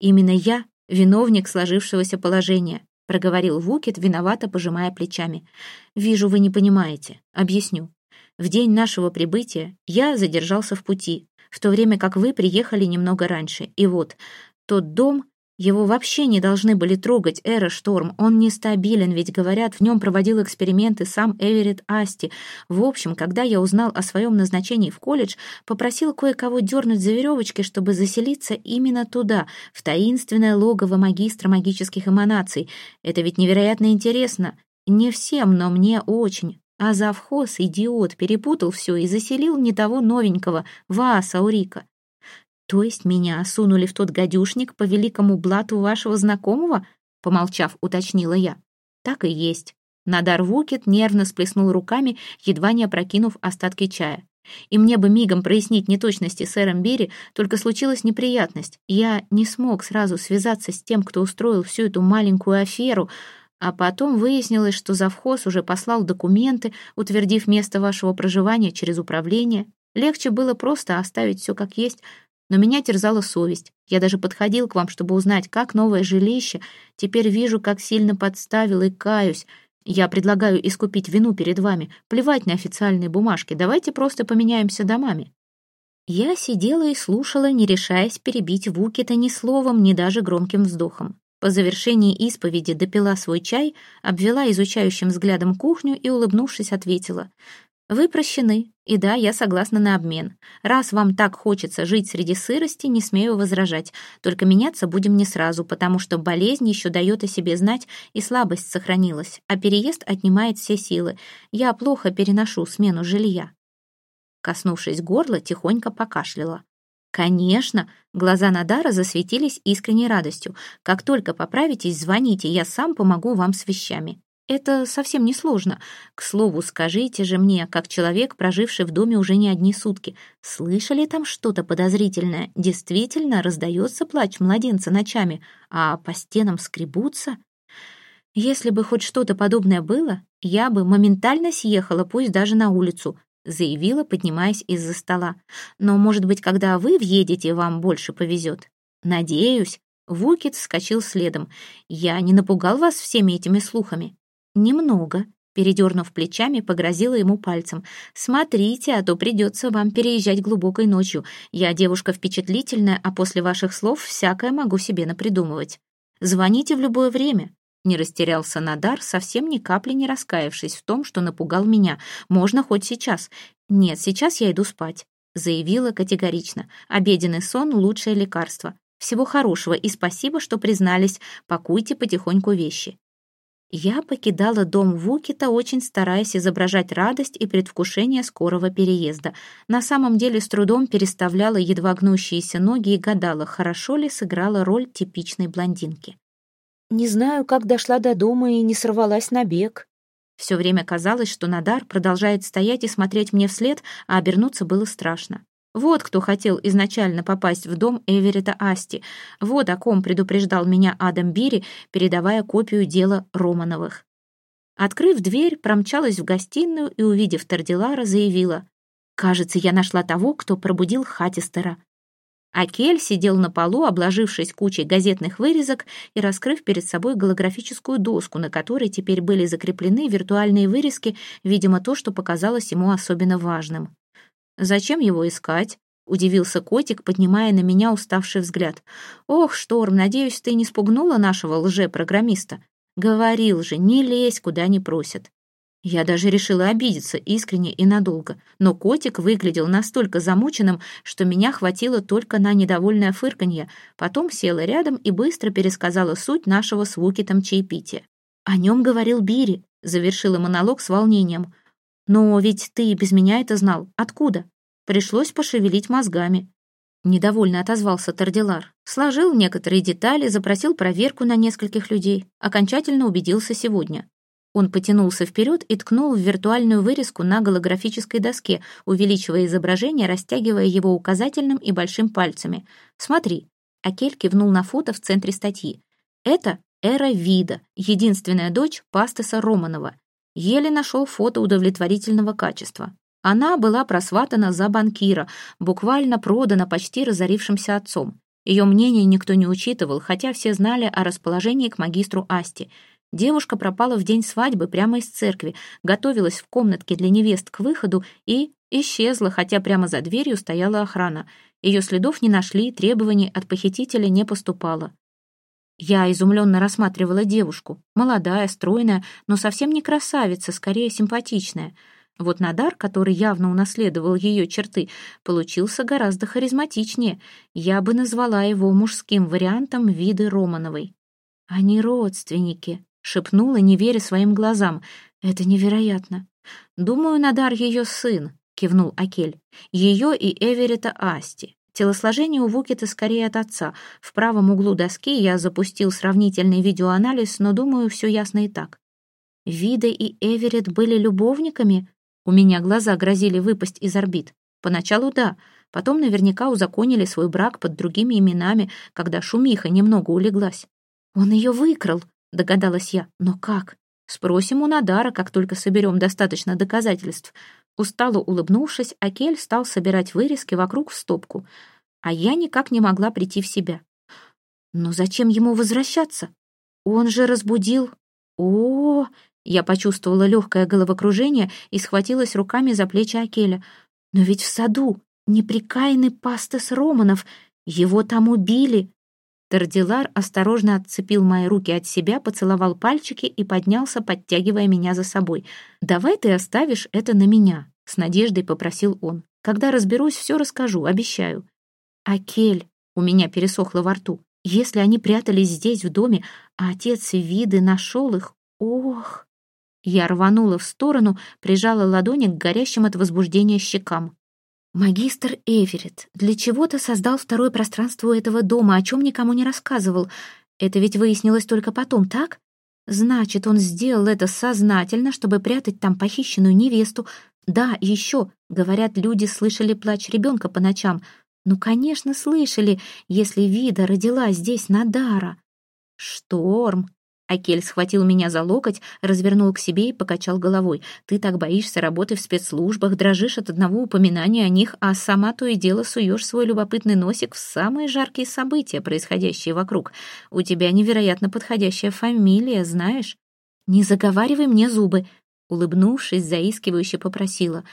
«Именно я — виновник сложившегося положения. — проговорил Вукет, виновато пожимая плечами. «Вижу, вы не понимаете. Объясню. В день нашего прибытия я задержался в пути, в то время как вы приехали немного раньше. И вот, тот дом его вообще не должны были трогать, Эра Шторм. Он нестабилен, ведь, говорят, в нем проводил эксперименты сам Эверетт Асти. В общем, когда я узнал о своем назначении в колледж, попросил кое-кого дернуть за веревочки, чтобы заселиться именно туда, в таинственное логово магистра магических эманаций. Это ведь невероятно интересно. Не всем, но мне очень. А завхоз, идиот, перепутал все и заселил не того новенького, вас, Аурика. «То есть меня сунули в тот гадюшник по великому блату вашего знакомого?» Помолчав, уточнила я. «Так и есть». Надар Вукет нервно сплеснул руками, едва не опрокинув остатки чая. И мне бы мигом прояснить неточности с Эром Берри, только случилась неприятность. Я не смог сразу связаться с тем, кто устроил всю эту маленькую аферу, а потом выяснилось, что завхоз уже послал документы, утвердив место вашего проживания через управление. Легче было просто оставить все как есть, но меня терзала совесть. Я даже подходил к вам, чтобы узнать, как новое жилище. Теперь вижу, как сильно подставил и каюсь. Я предлагаю искупить вину перед вами. Плевать на официальные бумажки. Давайте просто поменяемся домами». Я сидела и слушала, не решаясь перебить Вукита ни словом, ни даже громким вздохом. По завершении исповеди допила свой чай, обвела изучающим взглядом кухню и, улыбнувшись, ответила. «Вы прощены, и да, я согласна на обмен. Раз вам так хочется жить среди сырости, не смею возражать. Только меняться будем не сразу, потому что болезнь еще дает о себе знать, и слабость сохранилась, а переезд отнимает все силы. Я плохо переношу смену жилья». Коснувшись горла, тихонько покашляла. «Конечно!» — глаза Надара засветились искренней радостью. «Как только поправитесь, звоните, я сам помогу вам с вещами». Это совсем не сложно. К слову, скажите же мне, как человек, проживший в доме уже не одни сутки, слышали там что-то подозрительное? Действительно раздается плач младенца ночами, а по стенам скребутся? Если бы хоть что-то подобное было, я бы моментально съехала, пусть даже на улицу, заявила, поднимаясь из-за стола. Но, может быть, когда вы въедете, вам больше повезет. Надеюсь. Вукит вскочил следом. Я не напугал вас всеми этими слухами. «Немного», — передернув плечами, погрозила ему пальцем. «Смотрите, а то придется вам переезжать глубокой ночью. Я девушка впечатлительная, а после ваших слов всякое могу себе напридумывать. Звоните в любое время». Не растерялся Надар, совсем ни капли не раскаявшись в том, что напугал меня. «Можно хоть сейчас». «Нет, сейчас я иду спать», — заявила категорично. «Обеденный сон — лучшее лекарство. Всего хорошего и спасибо, что признались. Пакуйте потихоньку вещи. Я покидала дом Вукита, очень стараясь изображать радость и предвкушение скорого переезда. На самом деле с трудом переставляла едва гнущиеся ноги и гадала, хорошо ли сыграла роль типичной блондинки. «Не знаю, как дошла до дома и не сорвалась на бег». Все время казалось, что Надар продолжает стоять и смотреть мне вслед, а обернуться было страшно. Вот кто хотел изначально попасть в дом Эверета Асти. Вот о ком предупреждал меня Адам Бири, передавая копию дела Романовых. Открыв дверь, промчалась в гостиную и, увидев Тардилара, заявила. «Кажется, я нашла того, кто пробудил Хатистера». Акель сидел на полу, обложившись кучей газетных вырезок и раскрыв перед собой голографическую доску, на которой теперь были закреплены виртуальные вырезки, видимо, то, что показалось ему особенно важным. Зачем его искать? — удивился котик, поднимая на меня уставший взгляд. «Ох, Шторм, надеюсь, ты не спугнула нашего лже-программиста? Говорил же, не лезь, куда не просят». Я даже решила обидеться искренне и надолго, но котик выглядел настолько замученным, что меня хватило только на недовольное фырканье, потом села рядом и быстро пересказала суть нашего с Вукитом чаепития. «О нем говорил Бири», — завершила монолог с волнением. «Но ведь ты без меня это знал. Откуда?» Пришлось пошевелить мозгами. Недовольно отозвался Тардилар. Сложил некоторые детали, запросил проверку на нескольких людей. Окончательно убедился сегодня. Он потянулся вперед и ткнул в виртуальную вырезку на голографической доске, увеличивая изображение, растягивая его указательным и большим пальцами. «Смотри». Акель кивнул на фото в центре статьи. «Это Эра Вида, единственная дочь Пастеса Романова. Еле нашел фото удовлетворительного качества. Она была просватана за банкира, буквально продана почти разорившимся отцом. Ее мнение никто не учитывал, хотя все знали о расположении к магистру Асти. Девушка пропала в день свадьбы прямо из церкви, готовилась в комнатке для невест к выходу и исчезла, хотя прямо за дверью стояла охрана. Ее следов не нашли, требований от похитителя не поступало. Я изумленно рассматривала девушку. Молодая, стройная, но совсем не красавица, скорее симпатичная — вот Надар, который явно унаследовал ее черты, получился гораздо харизматичнее. Я бы назвала его мужским вариантом виды Романовой. «Они родственники», — шепнула, не веря своим глазам. «Это невероятно». «Думаю, Надар ее сын», — кивнул Акель. «Ее и Эверета Асти. Телосложение у Вукита скорее от отца. В правом углу доски я запустил сравнительный видеоанализ, но, думаю, все ясно и так. Вида и Эверет были любовниками?» У меня глаза грозили выпасть из орбит. Поначалу да, потом наверняка узаконили свой брак под другими именами, когда шумиха немного улеглась. «Он ее выкрал», — догадалась я. «Но как?» «Спросим у Надара, как только соберем достаточно доказательств». Устало улыбнувшись, Акель стал собирать вырезки вокруг в стопку, а я никак не могла прийти в себя. «Но зачем ему возвращаться? Он же разбудил...» «О, я почувствовала легкое головокружение и схватилась руками за плечи Акеля. «Но ведь в саду неприкаянный пастес Романов, его там убили!» Тардилар осторожно отцепил мои руки от себя, поцеловал пальчики и поднялся, подтягивая меня за собой. «Давай ты оставишь это на меня», — с надеждой попросил он. «Когда разберусь, все расскажу, обещаю». «Акель», — у меня пересохло во рту, «если они прятались здесь, в доме, а отец виды нашел их, ох!» Я рванула в сторону, прижала ладони к горящим от возбуждения щекам. Магистр Эверетт для чего-то создал второе пространство этого дома, о чем никому не рассказывал. Это ведь выяснилось только потом, так? Значит, он сделал это сознательно, чтобы прятать там похищенную невесту. Да, еще, говорят, люди слышали плач ребенка по ночам. Ну, конечно, слышали, если Вида родила здесь Надара. Шторм, Акель схватил меня за локоть, развернул к себе и покачал головой. «Ты так боишься работы в спецслужбах, дрожишь от одного упоминания о них, а сама то и дело суешь свой любопытный носик в самые жаркие события, происходящие вокруг. У тебя невероятно подходящая фамилия, знаешь?» «Не заговаривай мне зубы», — улыбнувшись, заискивающе попросила.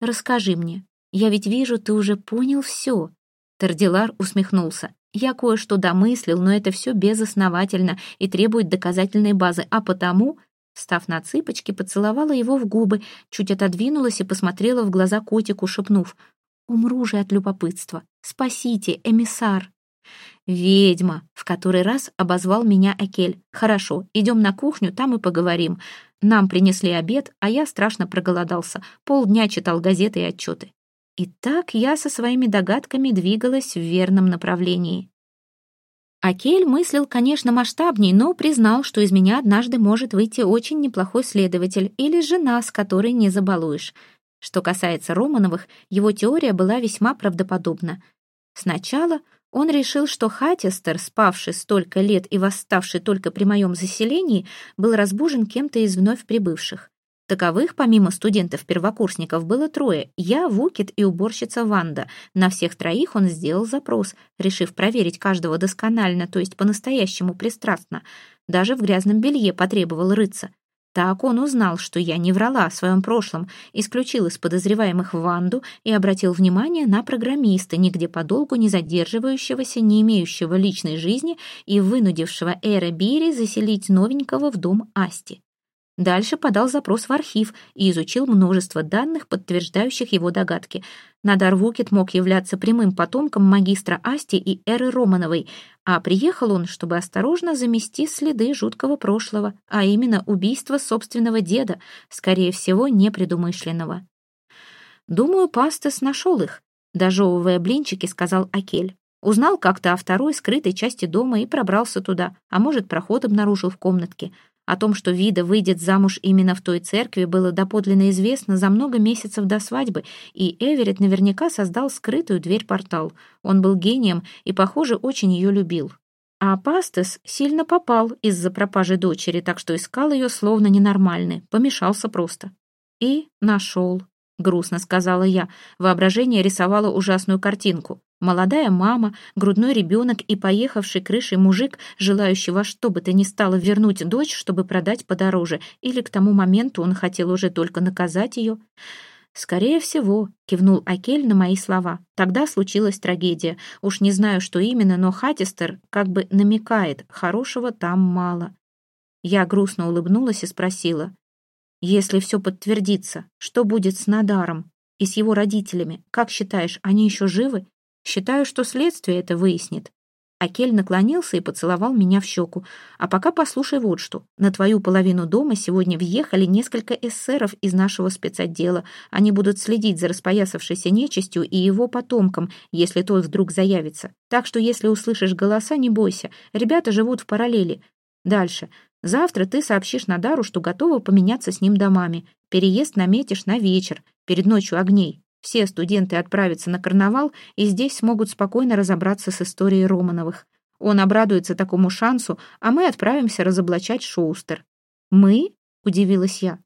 «Расскажи мне. Я ведь вижу, ты уже понял все». Тардилар усмехнулся. Я кое-что домыслил, но это все безосновательно и требует доказательной базы, а потому, став на цыпочки, поцеловала его в губы, чуть отодвинулась и посмотрела в глаза котику, шепнув «Умру же от любопытства! Спасите, эмиссар!» «Ведьма!» — в который раз обозвал меня Акель. «Хорошо, идем на кухню, там и поговорим. Нам принесли обед, а я страшно проголодался. Полдня читал газеты и отчеты. И так я со своими догадками двигалась в верном направлении. Акель мыслил, конечно, масштабней, но признал, что из меня однажды может выйти очень неплохой следователь или жена, с которой не забалуешь. Что касается Романовых, его теория была весьма правдоподобна. Сначала он решил, что Хатистер, спавший столько лет и восставший только при моем заселении, был разбужен кем-то из вновь прибывших. Таковых, помимо студентов-первокурсников, было трое. Я, Вукит и уборщица Ванда. На всех троих он сделал запрос, решив проверить каждого досконально, то есть по-настоящему пристрастно. Даже в грязном белье потребовал рыться. Так он узнал, что я не врала о своем прошлом, исключил из подозреваемых Ванду и обратил внимание на программиста, нигде подолгу не задерживающегося, не имеющего личной жизни и вынудившего Эра Бири заселить новенького в дом Асти. Дальше подал запрос в архив и изучил множество данных, подтверждающих его догадки. Надар Вукет мог являться прямым потомком магистра Асти и Эры Романовой, а приехал он, чтобы осторожно замести следы жуткого прошлого, а именно убийство собственного деда, скорее всего, непредумышленного. «Думаю, Пастес нашел их», — дожевывая блинчики, сказал Акель. Узнал как-то о второй скрытой части дома и пробрался туда, а может, проход обнаружил в комнатке. О том, что Вида выйдет замуж именно в той церкви, было доподлинно известно за много месяцев до свадьбы, и Эверетт наверняка создал скрытую дверь-портал. Он был гением и, похоже, очень ее любил. А Пастес сильно попал из-за пропажи дочери, так что искал ее словно ненормальный, помешался просто. И нашел. Грустно сказала я. Воображение рисовало ужасную картинку. Молодая мама, грудной ребенок и поехавший крышей мужик, желающий во что бы то ни стало вернуть дочь, чтобы продать подороже, или к тому моменту он хотел уже только наказать ее. «Скорее всего», — кивнул Акель на мои слова. «Тогда случилась трагедия. Уж не знаю, что именно, но Хатистер как бы намекает, хорошего там мало». Я грустно улыбнулась и спросила. «Если все подтвердится, что будет с Надаром и с его родителями? Как считаешь, они еще живы? Считаю, что следствие это выяснит. Акель наклонился и поцеловал меня в щеку. «А пока послушай вот что. На твою половину дома сегодня въехали несколько эсеров из нашего спецотдела. Они будут следить за распоясавшейся нечистью и его потомком, если тот вдруг заявится. Так что, если услышишь голоса, не бойся. Ребята живут в параллели. Дальше. Завтра ты сообщишь Надару, что готова поменяться с ним домами. Переезд наметишь на вечер, перед ночью огней. Все студенты отправятся на карнавал и здесь смогут спокойно разобраться с историей Романовых. Он обрадуется такому шансу, а мы отправимся разоблачать Шоустер. «Мы?» — удивилась я.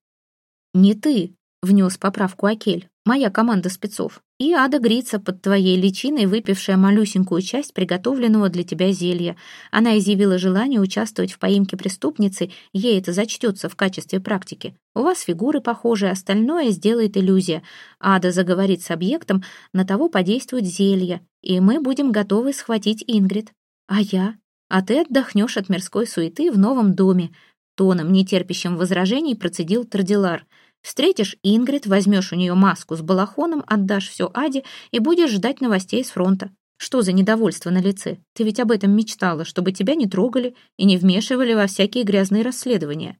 «Не ты», — внес поправку Акель моя команда спецов, и Ада Грица под твоей личиной, выпившая малюсенькую часть приготовленного для тебя зелья. Она изъявила желание участвовать в поимке преступницы, ей это зачтется в качестве практики. У вас фигуры похожи, остальное сделает иллюзия. Ада заговорит с объектом, на того подействует зелье, и мы будем готовы схватить Ингрид. А я? А ты отдохнешь от мирской суеты в новом доме. Тоном, нетерпящим возражений, процедил Тардилар — Встретишь Ингрид, возьмешь у нее маску с балахоном, отдашь все Аде и будешь ждать новостей с фронта. Что за недовольство на лице? Ты ведь об этом мечтала, чтобы тебя не трогали и не вмешивали во всякие грязные расследования.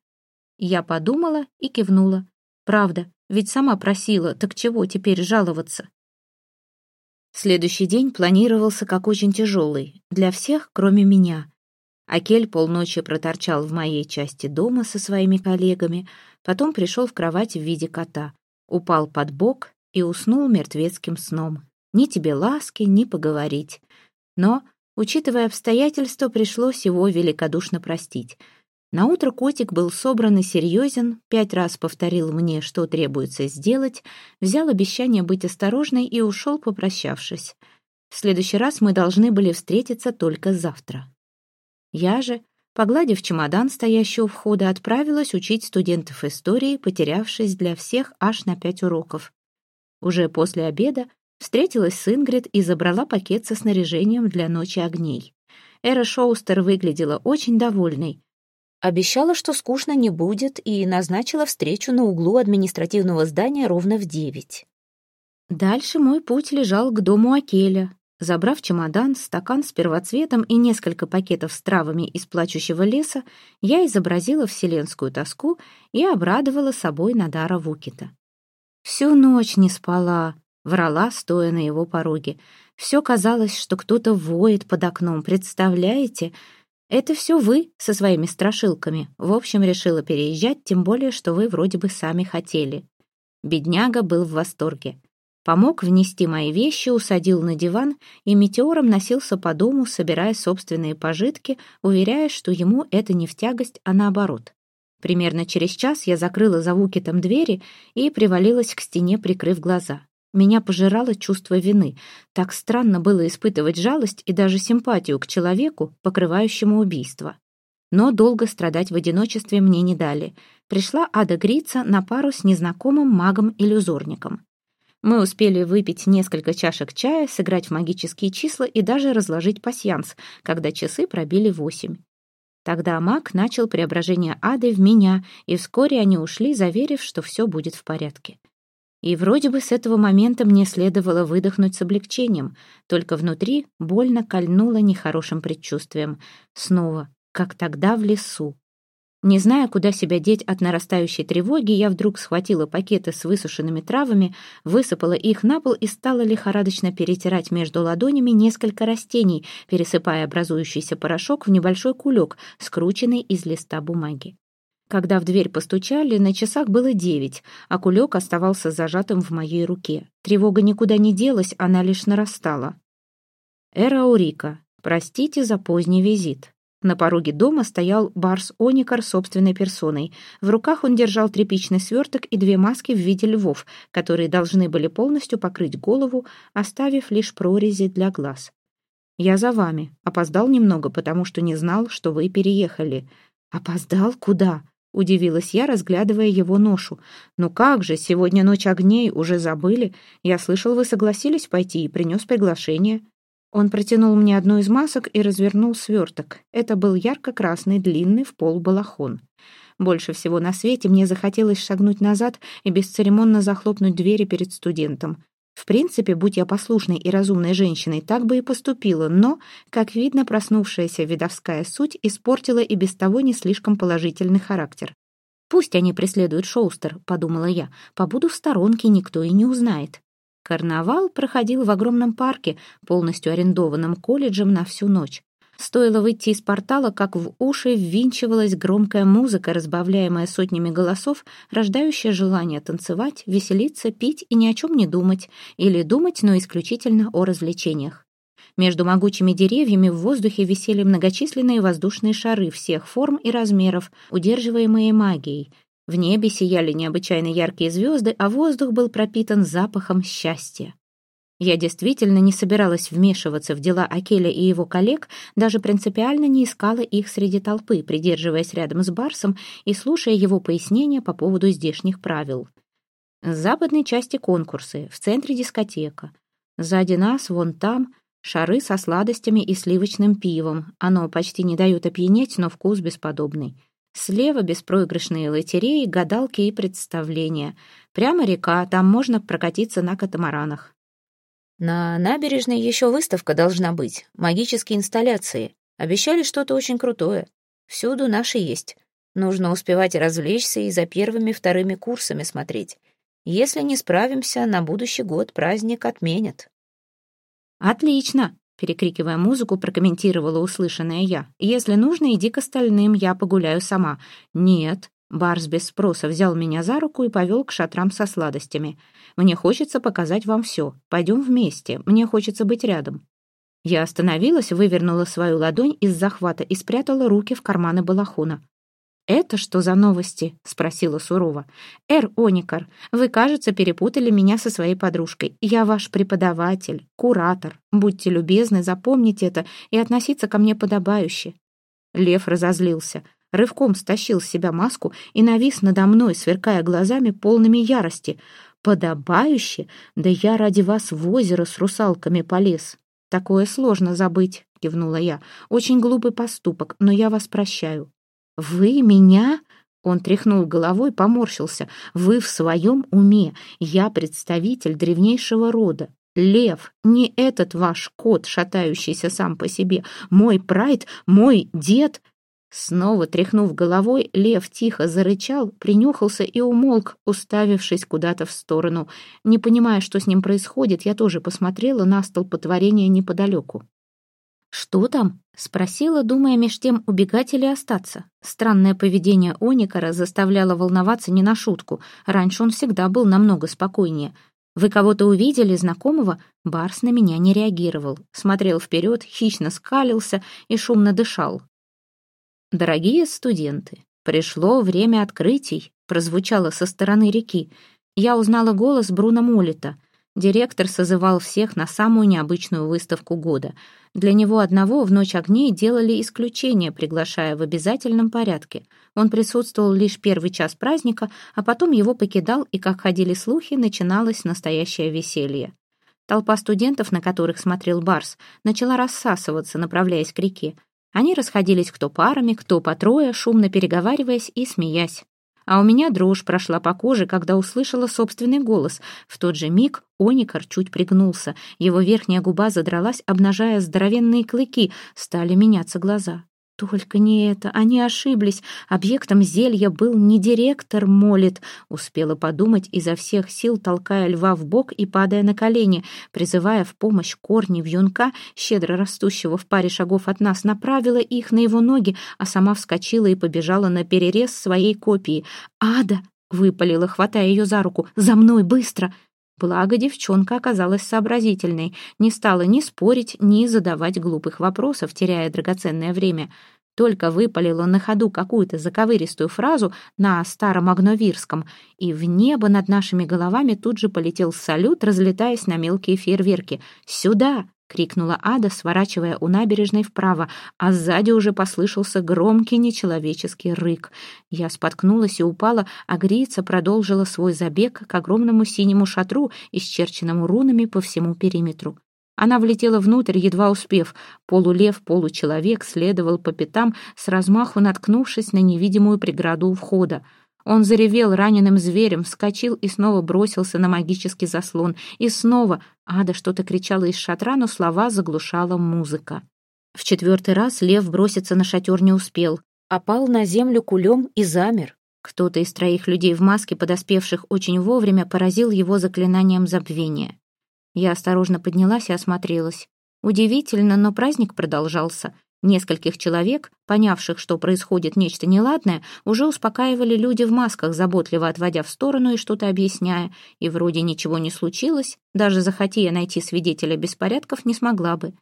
Я подумала и кивнула. Правда, ведь сама просила, так чего теперь жаловаться? Следующий день планировался как очень тяжелый, для всех, кроме меня. Акель полночи проторчал в моей части дома со своими коллегами, потом пришел в кровать в виде кота, упал под бок и уснул мертвецким сном. Ни тебе ласки, ни поговорить. Но, учитывая обстоятельства, пришлось его великодушно простить. Наутро котик был собран и серьезен, пять раз повторил мне, что требуется сделать, взял обещание быть осторожной и ушел, попрощавшись. В следующий раз мы должны были встретиться только завтра. Я же, погладив чемодан, стоящий у входа, отправилась учить студентов истории, потерявшись для всех аж на пять уроков. Уже после обеда встретилась с Ингрид и забрала пакет со снаряжением для ночи огней. Эра Шоустер выглядела очень довольной. Обещала, что скучно не будет, и назначила встречу на углу административного здания ровно в девять. Дальше мой путь лежал к дому Акеля, Забрав чемодан, стакан с первоцветом и несколько пакетов с травами из плачущего леса, я изобразила вселенскую тоску и обрадовала собой Надара Вукита. Всю ночь не спала, врала, стоя на его пороге. Все казалось, что кто-то воет под окном, представляете? Это все вы со своими страшилками. В общем, решила переезжать, тем более, что вы вроде бы сами хотели. Бедняга был в восторге. Помог внести мои вещи, усадил на диван и метеором носился по дому, собирая собственные пожитки, уверяя, что ему это не в тягость, а наоборот. Примерно через час я закрыла за Вукитом двери и привалилась к стене, прикрыв глаза. Меня пожирало чувство вины. Так странно было испытывать жалость и даже симпатию к человеку, покрывающему убийство. Но долго страдать в одиночестве мне не дали. пришла Ада Грица на пару с незнакомым магом-иллюзорником. Мы успели выпить несколько чашек чая, сыграть в магические числа и даже разложить пасьянс, когда часы пробили восемь. Тогда маг начал преображение ады в меня, и вскоре они ушли, заверив, что все будет в порядке. И вроде бы с этого момента мне следовало выдохнуть с облегчением, только внутри больно кольнуло нехорошим предчувствием. Снова, как тогда в лесу. Не зная, куда себя деть от нарастающей тревоги, я вдруг схватила пакеты с высушенными травами, высыпала их на пол и стала лихорадочно перетирать между ладонями несколько растений, пересыпая образующийся порошок в небольшой кулек, скрученный из листа бумаги. Когда в дверь постучали, на часах было девять, а кулек оставался зажатым в моей руке. Тревога никуда не делась, она лишь нарастала. «Эра Урика, простите за поздний визит». На пороге дома стоял Барс Оникар собственной персоной. В руках он держал тряпичный сверток и две маски в виде львов, которые должны были полностью покрыть голову, оставив лишь прорези для глаз. «Я за вами. Опоздал немного, потому что не знал, что вы переехали». «Опоздал? Куда?» — удивилась я, разглядывая его ношу. «Ну как же, сегодня ночь огней, уже забыли. Я слышал, вы согласились пойти и принес приглашение». Он протянул мне одну из масок и развернул сверток. Это был ярко-красный, длинный, в пол балахон. Больше всего на свете мне захотелось шагнуть назад и бесцеремонно захлопнуть двери перед студентом. В принципе, будь я послушной и разумной женщиной, так бы и поступила, но, как видно, проснувшаяся видовская суть испортила и без того не слишком положительный характер. «Пусть они преследуют Шоустер», — подумала я, — «побуду в сторонке, никто и не узнает». Карнавал проходил в огромном парке, полностью арендованном колледжем на всю ночь. Стоило выйти из портала, как в уши ввинчивалась громкая музыка, разбавляемая сотнями голосов, рождающая желание танцевать, веселиться, пить и ни о чем не думать, или думать, но исключительно о развлечениях. Между могучими деревьями в воздухе висели многочисленные воздушные шары всех форм и размеров, удерживаемые магией. В небе сияли необычайно яркие звезды, а воздух был пропитан запахом счастья. Я действительно не собиралась вмешиваться в дела Акеля и его коллег, даже принципиально не искала их среди толпы, придерживаясь рядом с Барсом и слушая его пояснения по поводу здешних правил. С западной части конкурсы, в центре дискотека. Сзади нас, вон там, шары со сладостями и сливочным пивом. Оно почти не дает опьянеть, но вкус бесподобный. Слева беспроигрышные лотереи, гадалки и представления. Прямо река, там можно прокатиться на катамаранах. На набережной еще выставка должна быть. Магические инсталляции. Обещали что-то очень крутое. Всюду наши есть. Нужно успевать развлечься и за первыми-вторыми курсами смотреть. Если не справимся, на будущий год праздник отменят. «Отлично!» — перекрикивая музыку, прокомментировала услышанное я. «Если нужно, иди к остальным, я погуляю сама». «Нет». Барс без спроса взял меня за руку и повел к шатрам со сладостями. Мне хочется показать вам все. Пойдем вместе. Мне хочется быть рядом». Я остановилась, вывернула свою ладонь из захвата и спрятала руки в карманы балахона. «Это что за новости?» — спросила сурово. «Эр Оникар, вы, кажется, перепутали меня со своей подружкой. Я ваш преподаватель, куратор. Будьте любезны, запомните это и относиться ко мне подобающе». Лев разозлился, рывком стащил с себя маску и навис надо мной, сверкая глазами полными ярости — «Подобающе? Да я ради вас в озеро с русалками полез. Такое сложно забыть», — кивнула я. «Очень глупый поступок, но я вас прощаю». «Вы меня?» Он тряхнул головой, поморщился. «Вы в своем уме. Я представитель древнейшего рода. Лев, не этот ваш кот, шатающийся сам по себе. Мой прайд, мой дед. Снова тряхнув головой, лев тихо зарычал, принюхался и умолк, уставившись куда-то в сторону. Не понимая, что с ним происходит, я тоже посмотрела на столпотворение неподалеку. «Что там?» — спросила, думая меж тем, убегать или остаться. Странное поведение Оникара заставляло волноваться не на шутку. Раньше он всегда был намного спокойнее. «Вы кого-то увидели, знакомого?» Барс на меня не реагировал. Смотрел вперед, хищно скалился и шумно дышал. «Дорогие студенты, пришло время открытий», прозвучало со стороны реки. Я узнала голос Бруно Молита. Директор созывал всех на самую необычную выставку года. Для него одного в Ночь огней делали исключение, приглашая в обязательном порядке. Он присутствовал лишь первый час праздника, а потом его покидал, и, как ходили слухи, начиналось настоящее веселье. Толпа студентов, на которых смотрел Барс, начала рассасываться, направляясь к реке. Они расходились кто парами, кто по трое, шумно переговариваясь и смеясь а у меня дрожь прошла по коже, когда услышала собственный голос. В тот же миг Оникар чуть пригнулся, его верхняя губа задралась, обнажая здоровенные клыки, стали меняться глаза. Только не это, они ошиблись. Объектом зелья был не директор Молит, успела подумать изо всех сил, толкая льва в бок и падая на колени, призывая в помощь корни вьюнка, щедро растущего в паре шагов от нас, направила их на его ноги, а сама вскочила и побежала на перерез своей копии. «Ада!» — выпалила, хватая ее за руку. «За мной, быстро!» Благо девчонка оказалась сообразительной, не стала ни спорить, ни задавать глупых вопросов, теряя драгоценное время. Только выпалила на ходу какую-то заковыристую фразу на старом агновирском, и в небо над нашими головами тут же полетел салют, разлетаясь на мелкие фейерверки. «Сюда!» — крикнула Ада, сворачивая у набережной вправо, а сзади уже послышался громкий нечеловеческий рык. Я споткнулась и упала, а Грица продолжила свой забег к огромному синему шатру, исчерченному рунами по всему периметру. Она влетела внутрь, едва успев. Полулев, получеловек следовал по пятам, с размаху наткнувшись на невидимую преграду у входа. Он заревел раненым зверем, вскочил и снова бросился на магический заслон. И снова Ада что-то кричала из шатра, но слова заглушала музыка. В четвертый раз лев броситься на шатер не успел. Опал на землю кулем и замер. Кто-то из троих людей в маске, подоспевших очень вовремя, поразил его заклинанием забвения. Я осторожно поднялась и осмотрелась. Удивительно, но праздник продолжался. Нескольких человек, понявших, что происходит нечто неладное, уже успокаивали люди в масках, заботливо отводя в сторону и что-то объясняя, и вроде ничего не случилось, даже захоти я найти свидетеля беспорядков не смогла бы.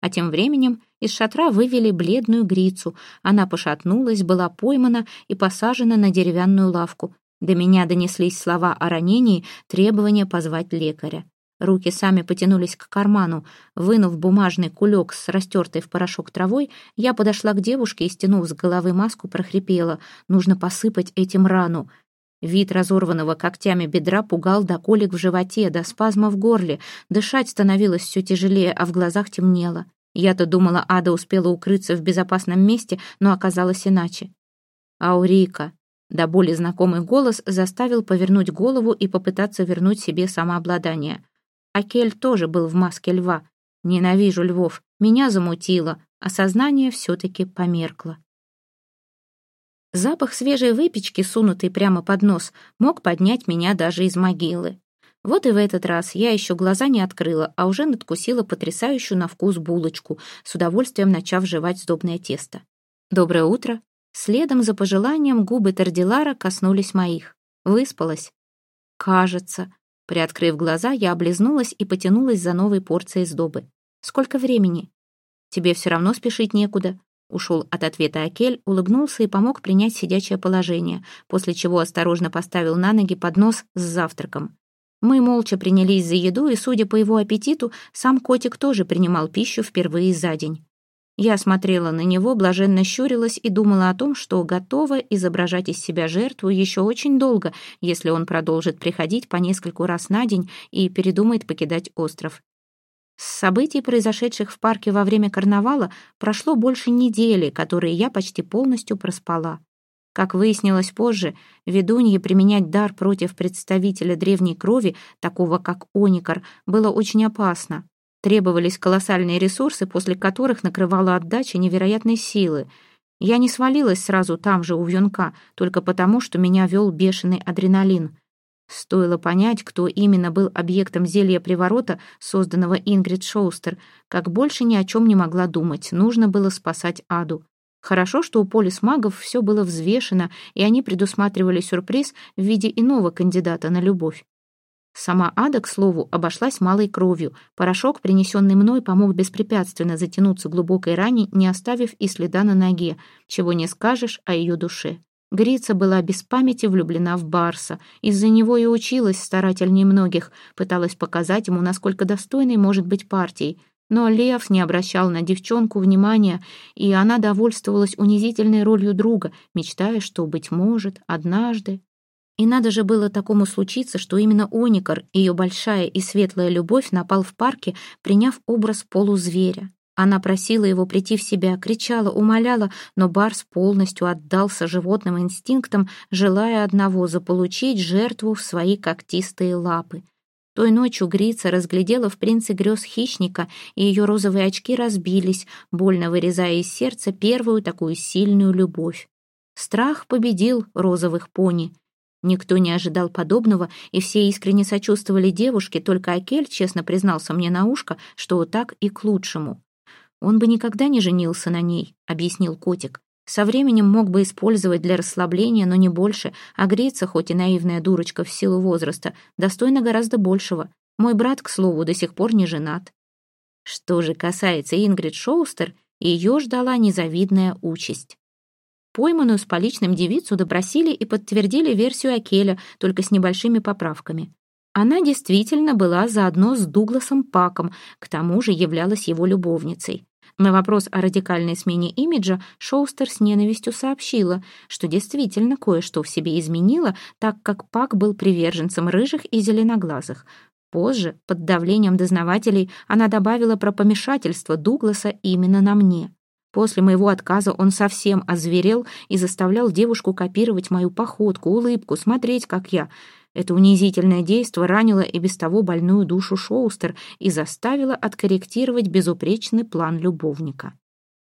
А тем временем из шатра вывели бледную грицу. Она пошатнулась, была поймана и посажена на деревянную лавку. До меня донеслись слова о ранении, требования позвать лекаря. Руки сами потянулись к карману. Вынув бумажный кулек с растертой в порошок травой, я подошла к девушке и, стянув с головы маску, прохрипела. Нужно посыпать этим рану. Вид разорванного когтями бедра пугал до колик в животе, до спазма в горле. Дышать становилось все тяжелее, а в глазах темнело. Я-то думала, Ада успела укрыться в безопасном месте, но оказалось иначе. «Аурика!» До боли знакомый голос заставил повернуть голову и попытаться вернуть себе самообладание. Акель тоже был в маске льва. Ненавижу львов. Меня замутило, а сознание все-таки померкло. Запах свежей выпечки, сунутый прямо под нос, мог поднять меня даже из могилы. Вот и в этот раз я еще глаза не открыла, а уже надкусила потрясающую на вкус булочку, с удовольствием начав жевать сдобное тесто. «Доброе утро!» Следом за пожеланием губы Тардилара коснулись моих. Выспалась. «Кажется», Приоткрыв глаза, я облизнулась и потянулась за новой порцией сдобы. «Сколько времени?» «Тебе все равно спешить некуда», Ушел от ответа Акель, улыбнулся и помог принять сидячее положение, после чего осторожно поставил на ноги поднос с завтраком. Мы молча принялись за еду, и, судя по его аппетиту, сам котик тоже принимал пищу впервые за день. Я смотрела на него, блаженно щурилась и думала о том, что готова изображать из себя жертву еще очень долго, если он продолжит приходить по нескольку раз на день и передумает покидать остров. С событий, произошедших в парке во время карнавала, прошло больше недели, которые я почти полностью проспала. Как выяснилось позже, ведунье применять дар против представителя древней крови, такого как Оникар, было очень опасно. Требовались колоссальные ресурсы, после которых накрывала отдача невероятной силы. Я не свалилась сразу там же у вьюнка, только потому, что меня вел бешеный адреналин. Стоило понять, кто именно был объектом зелья приворота, созданного Ингрид Шоустер, как больше ни о чем не могла думать, нужно было спасать Аду. Хорошо, что у полис магов все было взвешено, и они предусматривали сюрприз в виде иного кандидата на любовь. Сама ада, к слову, обошлась малой кровью. Порошок, принесенный мной, помог беспрепятственно затянуться глубокой ране, не оставив и следа на ноге, чего не скажешь о ее душе. Грица была без памяти влюблена в Барса. Из-за него и училась старательнее многих, пыталась показать ему, насколько достойной может быть партией. Но Лев не обращал на девчонку внимания, и она довольствовалась унизительной ролью друга, мечтая, что, быть может, однажды... И надо же было такому случиться, что именно Оникар, ее большая и светлая любовь, напал в парке, приняв образ полузверя. Она просила его прийти в себя, кричала, умоляла, но Барс полностью отдался животным инстинктам, желая одного — заполучить жертву в свои когтистые лапы. Той ночью Грица разглядела в принце грез хищника, и ее розовые очки разбились, больно вырезая из сердца первую такую сильную любовь. Страх победил розовых пони. Никто не ожидал подобного, и все искренне сочувствовали девушке, только Акель честно признался мне на ушко, что так и к лучшему. «Он бы никогда не женился на ней», — объяснил котик. «Со временем мог бы использовать для расслабления, но не больше, а греться, хоть и наивная дурочка в силу возраста, достойно гораздо большего. Мой брат, к слову, до сих пор не женат». Что же касается Ингрид Шоустер, ее ждала незавидная участь. Пойманную с поличным девицу допросили и подтвердили версию Акеля, только с небольшими поправками. Она действительно была заодно с Дугласом Паком, к тому же являлась его любовницей. На вопрос о радикальной смене имиджа Шоустер с ненавистью сообщила, что действительно кое-что в себе изменила, так как Пак был приверженцем рыжих и зеленоглазых. Позже, под давлением дознавателей, она добавила про помешательство Дугласа именно на мне. После моего отказа он совсем озверел и заставлял девушку копировать мою походку, улыбку, смотреть, как я — это унизительное действо ранило и без того больную душу Шоустер и заставило откорректировать безупречный план любовника.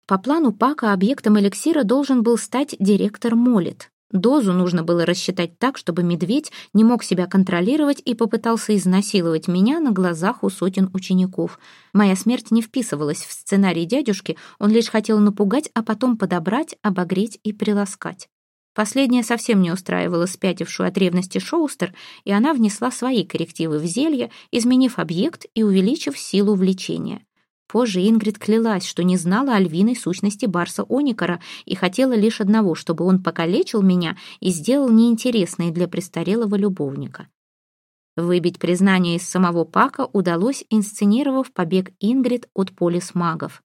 По плану Пака объектом эликсира должен был стать директор Молит. Дозу нужно было рассчитать так, чтобы медведь не мог себя контролировать и попытался изнасиловать меня на глазах у сотен учеников. Моя смерть не вписывалась в сценарий дядюшки, он лишь хотел напугать, а потом подобрать, обогреть и приласкать. Последняя совсем не устраивала спятившую от ревности Шоустер, и она внесла свои коррективы в зелье, изменив объект и увеличив силу влечения. Позже Ингрид клялась, что не знала о львиной сущности Барса Оникара и хотела лишь одного, чтобы он покалечил меня и сделал неинтересной для престарелого любовника. Выбить признание из самого Пака удалось, инсценировав побег Ингрид от полис магов.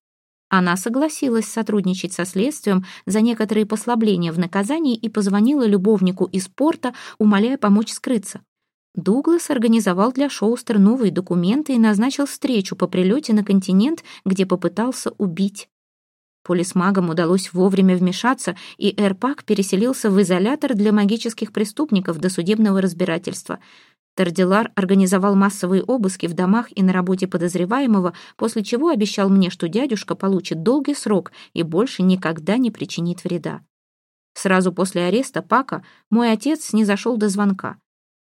Она согласилась сотрудничать со следствием за некоторые послабления в наказании и позвонила любовнику из порта, умоляя помочь скрыться. Дуглас организовал для Шоустер новые документы и назначил встречу по прилете на континент, где попытался убить. Полисмагам удалось вовремя вмешаться, и Эрпак переселился в изолятор для магических преступников до судебного разбирательства — Тардилар организовал массовые обыски в домах и на работе подозреваемого, после чего обещал мне, что дядюшка получит долгий срок и больше никогда не причинит вреда. Сразу после ареста Пака мой отец не зашел до звонка.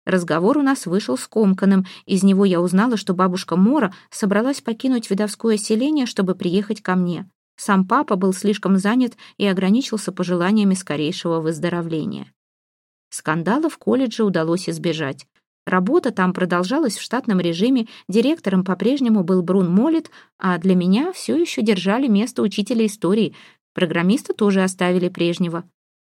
Разговор у нас вышел скомканным, из него я узнала, что бабушка Мора собралась покинуть видовское селение, чтобы приехать ко мне. Сам папа был слишком занят и ограничился пожеланиями скорейшего выздоровления. Скандала в колледже удалось избежать. Работа там продолжалась в штатном режиме, директором по-прежнему был Брун Молит, а для меня все еще держали место учителя истории. Программиста тоже оставили прежнего.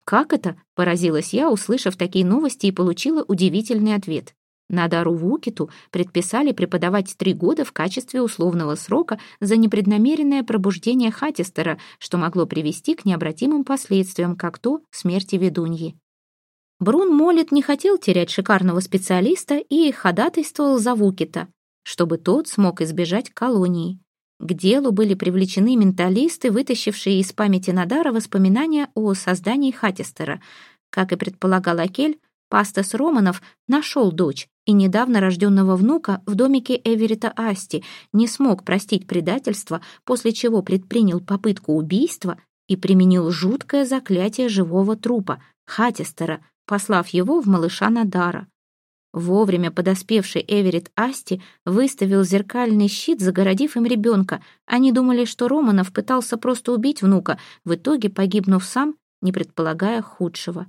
«Как это?» — поразилась я, услышав такие новости, и получила удивительный ответ. Надару Вукиту предписали преподавать три года в качестве условного срока за непреднамеренное пробуждение Хатистера, что могло привести к необратимым последствиям, как то смерти ведуньи. Брун Молит не хотел терять шикарного специалиста и ходатайствовал за Вукита, чтобы тот смог избежать колонии. К делу были привлечены менталисты, вытащившие из памяти Надара воспоминания о создании Хатистера. Как и предполагал Акель, Пастас Романов нашел дочь и недавно рожденного внука в домике Эверита Асти, не смог простить предательство, после чего предпринял попытку убийства и применил жуткое заклятие живого трупа, Хатистера, послав его в малыша Надара. Вовремя подоспевший Эверет Асти выставил зеркальный щит, загородив им ребенка. Они думали, что Романов пытался просто убить внука, в итоге погибнув сам, не предполагая худшего.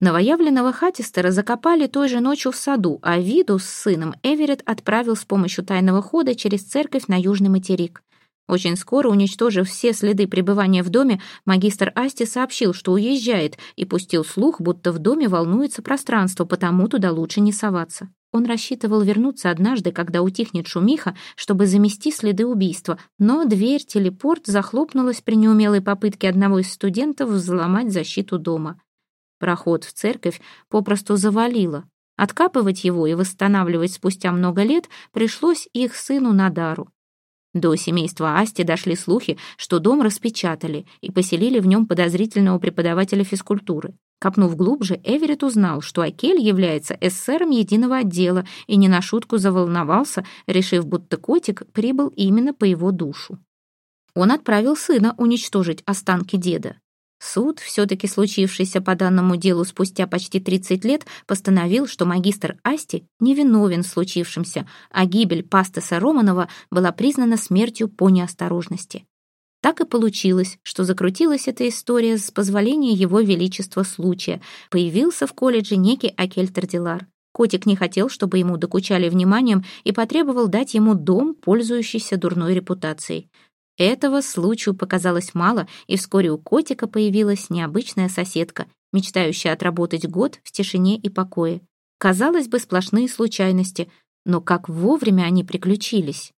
Новоявленного Хатистера закопали той же ночью в саду, а Виду с сыном Эверет отправил с помощью тайного хода через церковь на Южный материк. Очень скоро, уничтожив все следы пребывания в доме, магистр Асти сообщил, что уезжает, и пустил слух, будто в доме волнуется пространство, потому туда лучше не соваться. Он рассчитывал вернуться однажды, когда утихнет шумиха, чтобы замести следы убийства, но дверь-телепорт захлопнулась при неумелой попытке одного из студентов взломать защиту дома. Проход в церковь попросту завалило. Откапывать его и восстанавливать спустя много лет пришлось их сыну Надару. До семейства Асти дошли слухи, что дом распечатали и поселили в нем подозрительного преподавателя физкультуры. Копнув глубже, Эверетт узнал, что Акель является эсером единого отдела и не на шутку заволновался, решив, будто котик прибыл именно по его душу. Он отправил сына уничтожить останки деда. Суд, все-таки случившийся по данному делу спустя почти 30 лет, постановил, что магистр Асти невиновен в случившемся, а гибель Пастеса Романова была признана смертью по неосторожности. Так и получилось, что закрутилась эта история с позволения его величества случая. Появился в колледже некий Акель Тардилар. Котик не хотел, чтобы ему докучали вниманием и потребовал дать ему дом, пользующийся дурной репутацией. Этого случаю показалось мало, и вскоре у котика появилась необычная соседка, мечтающая отработать год в тишине и покое. Казалось бы, сплошные случайности, но как вовремя они приключились.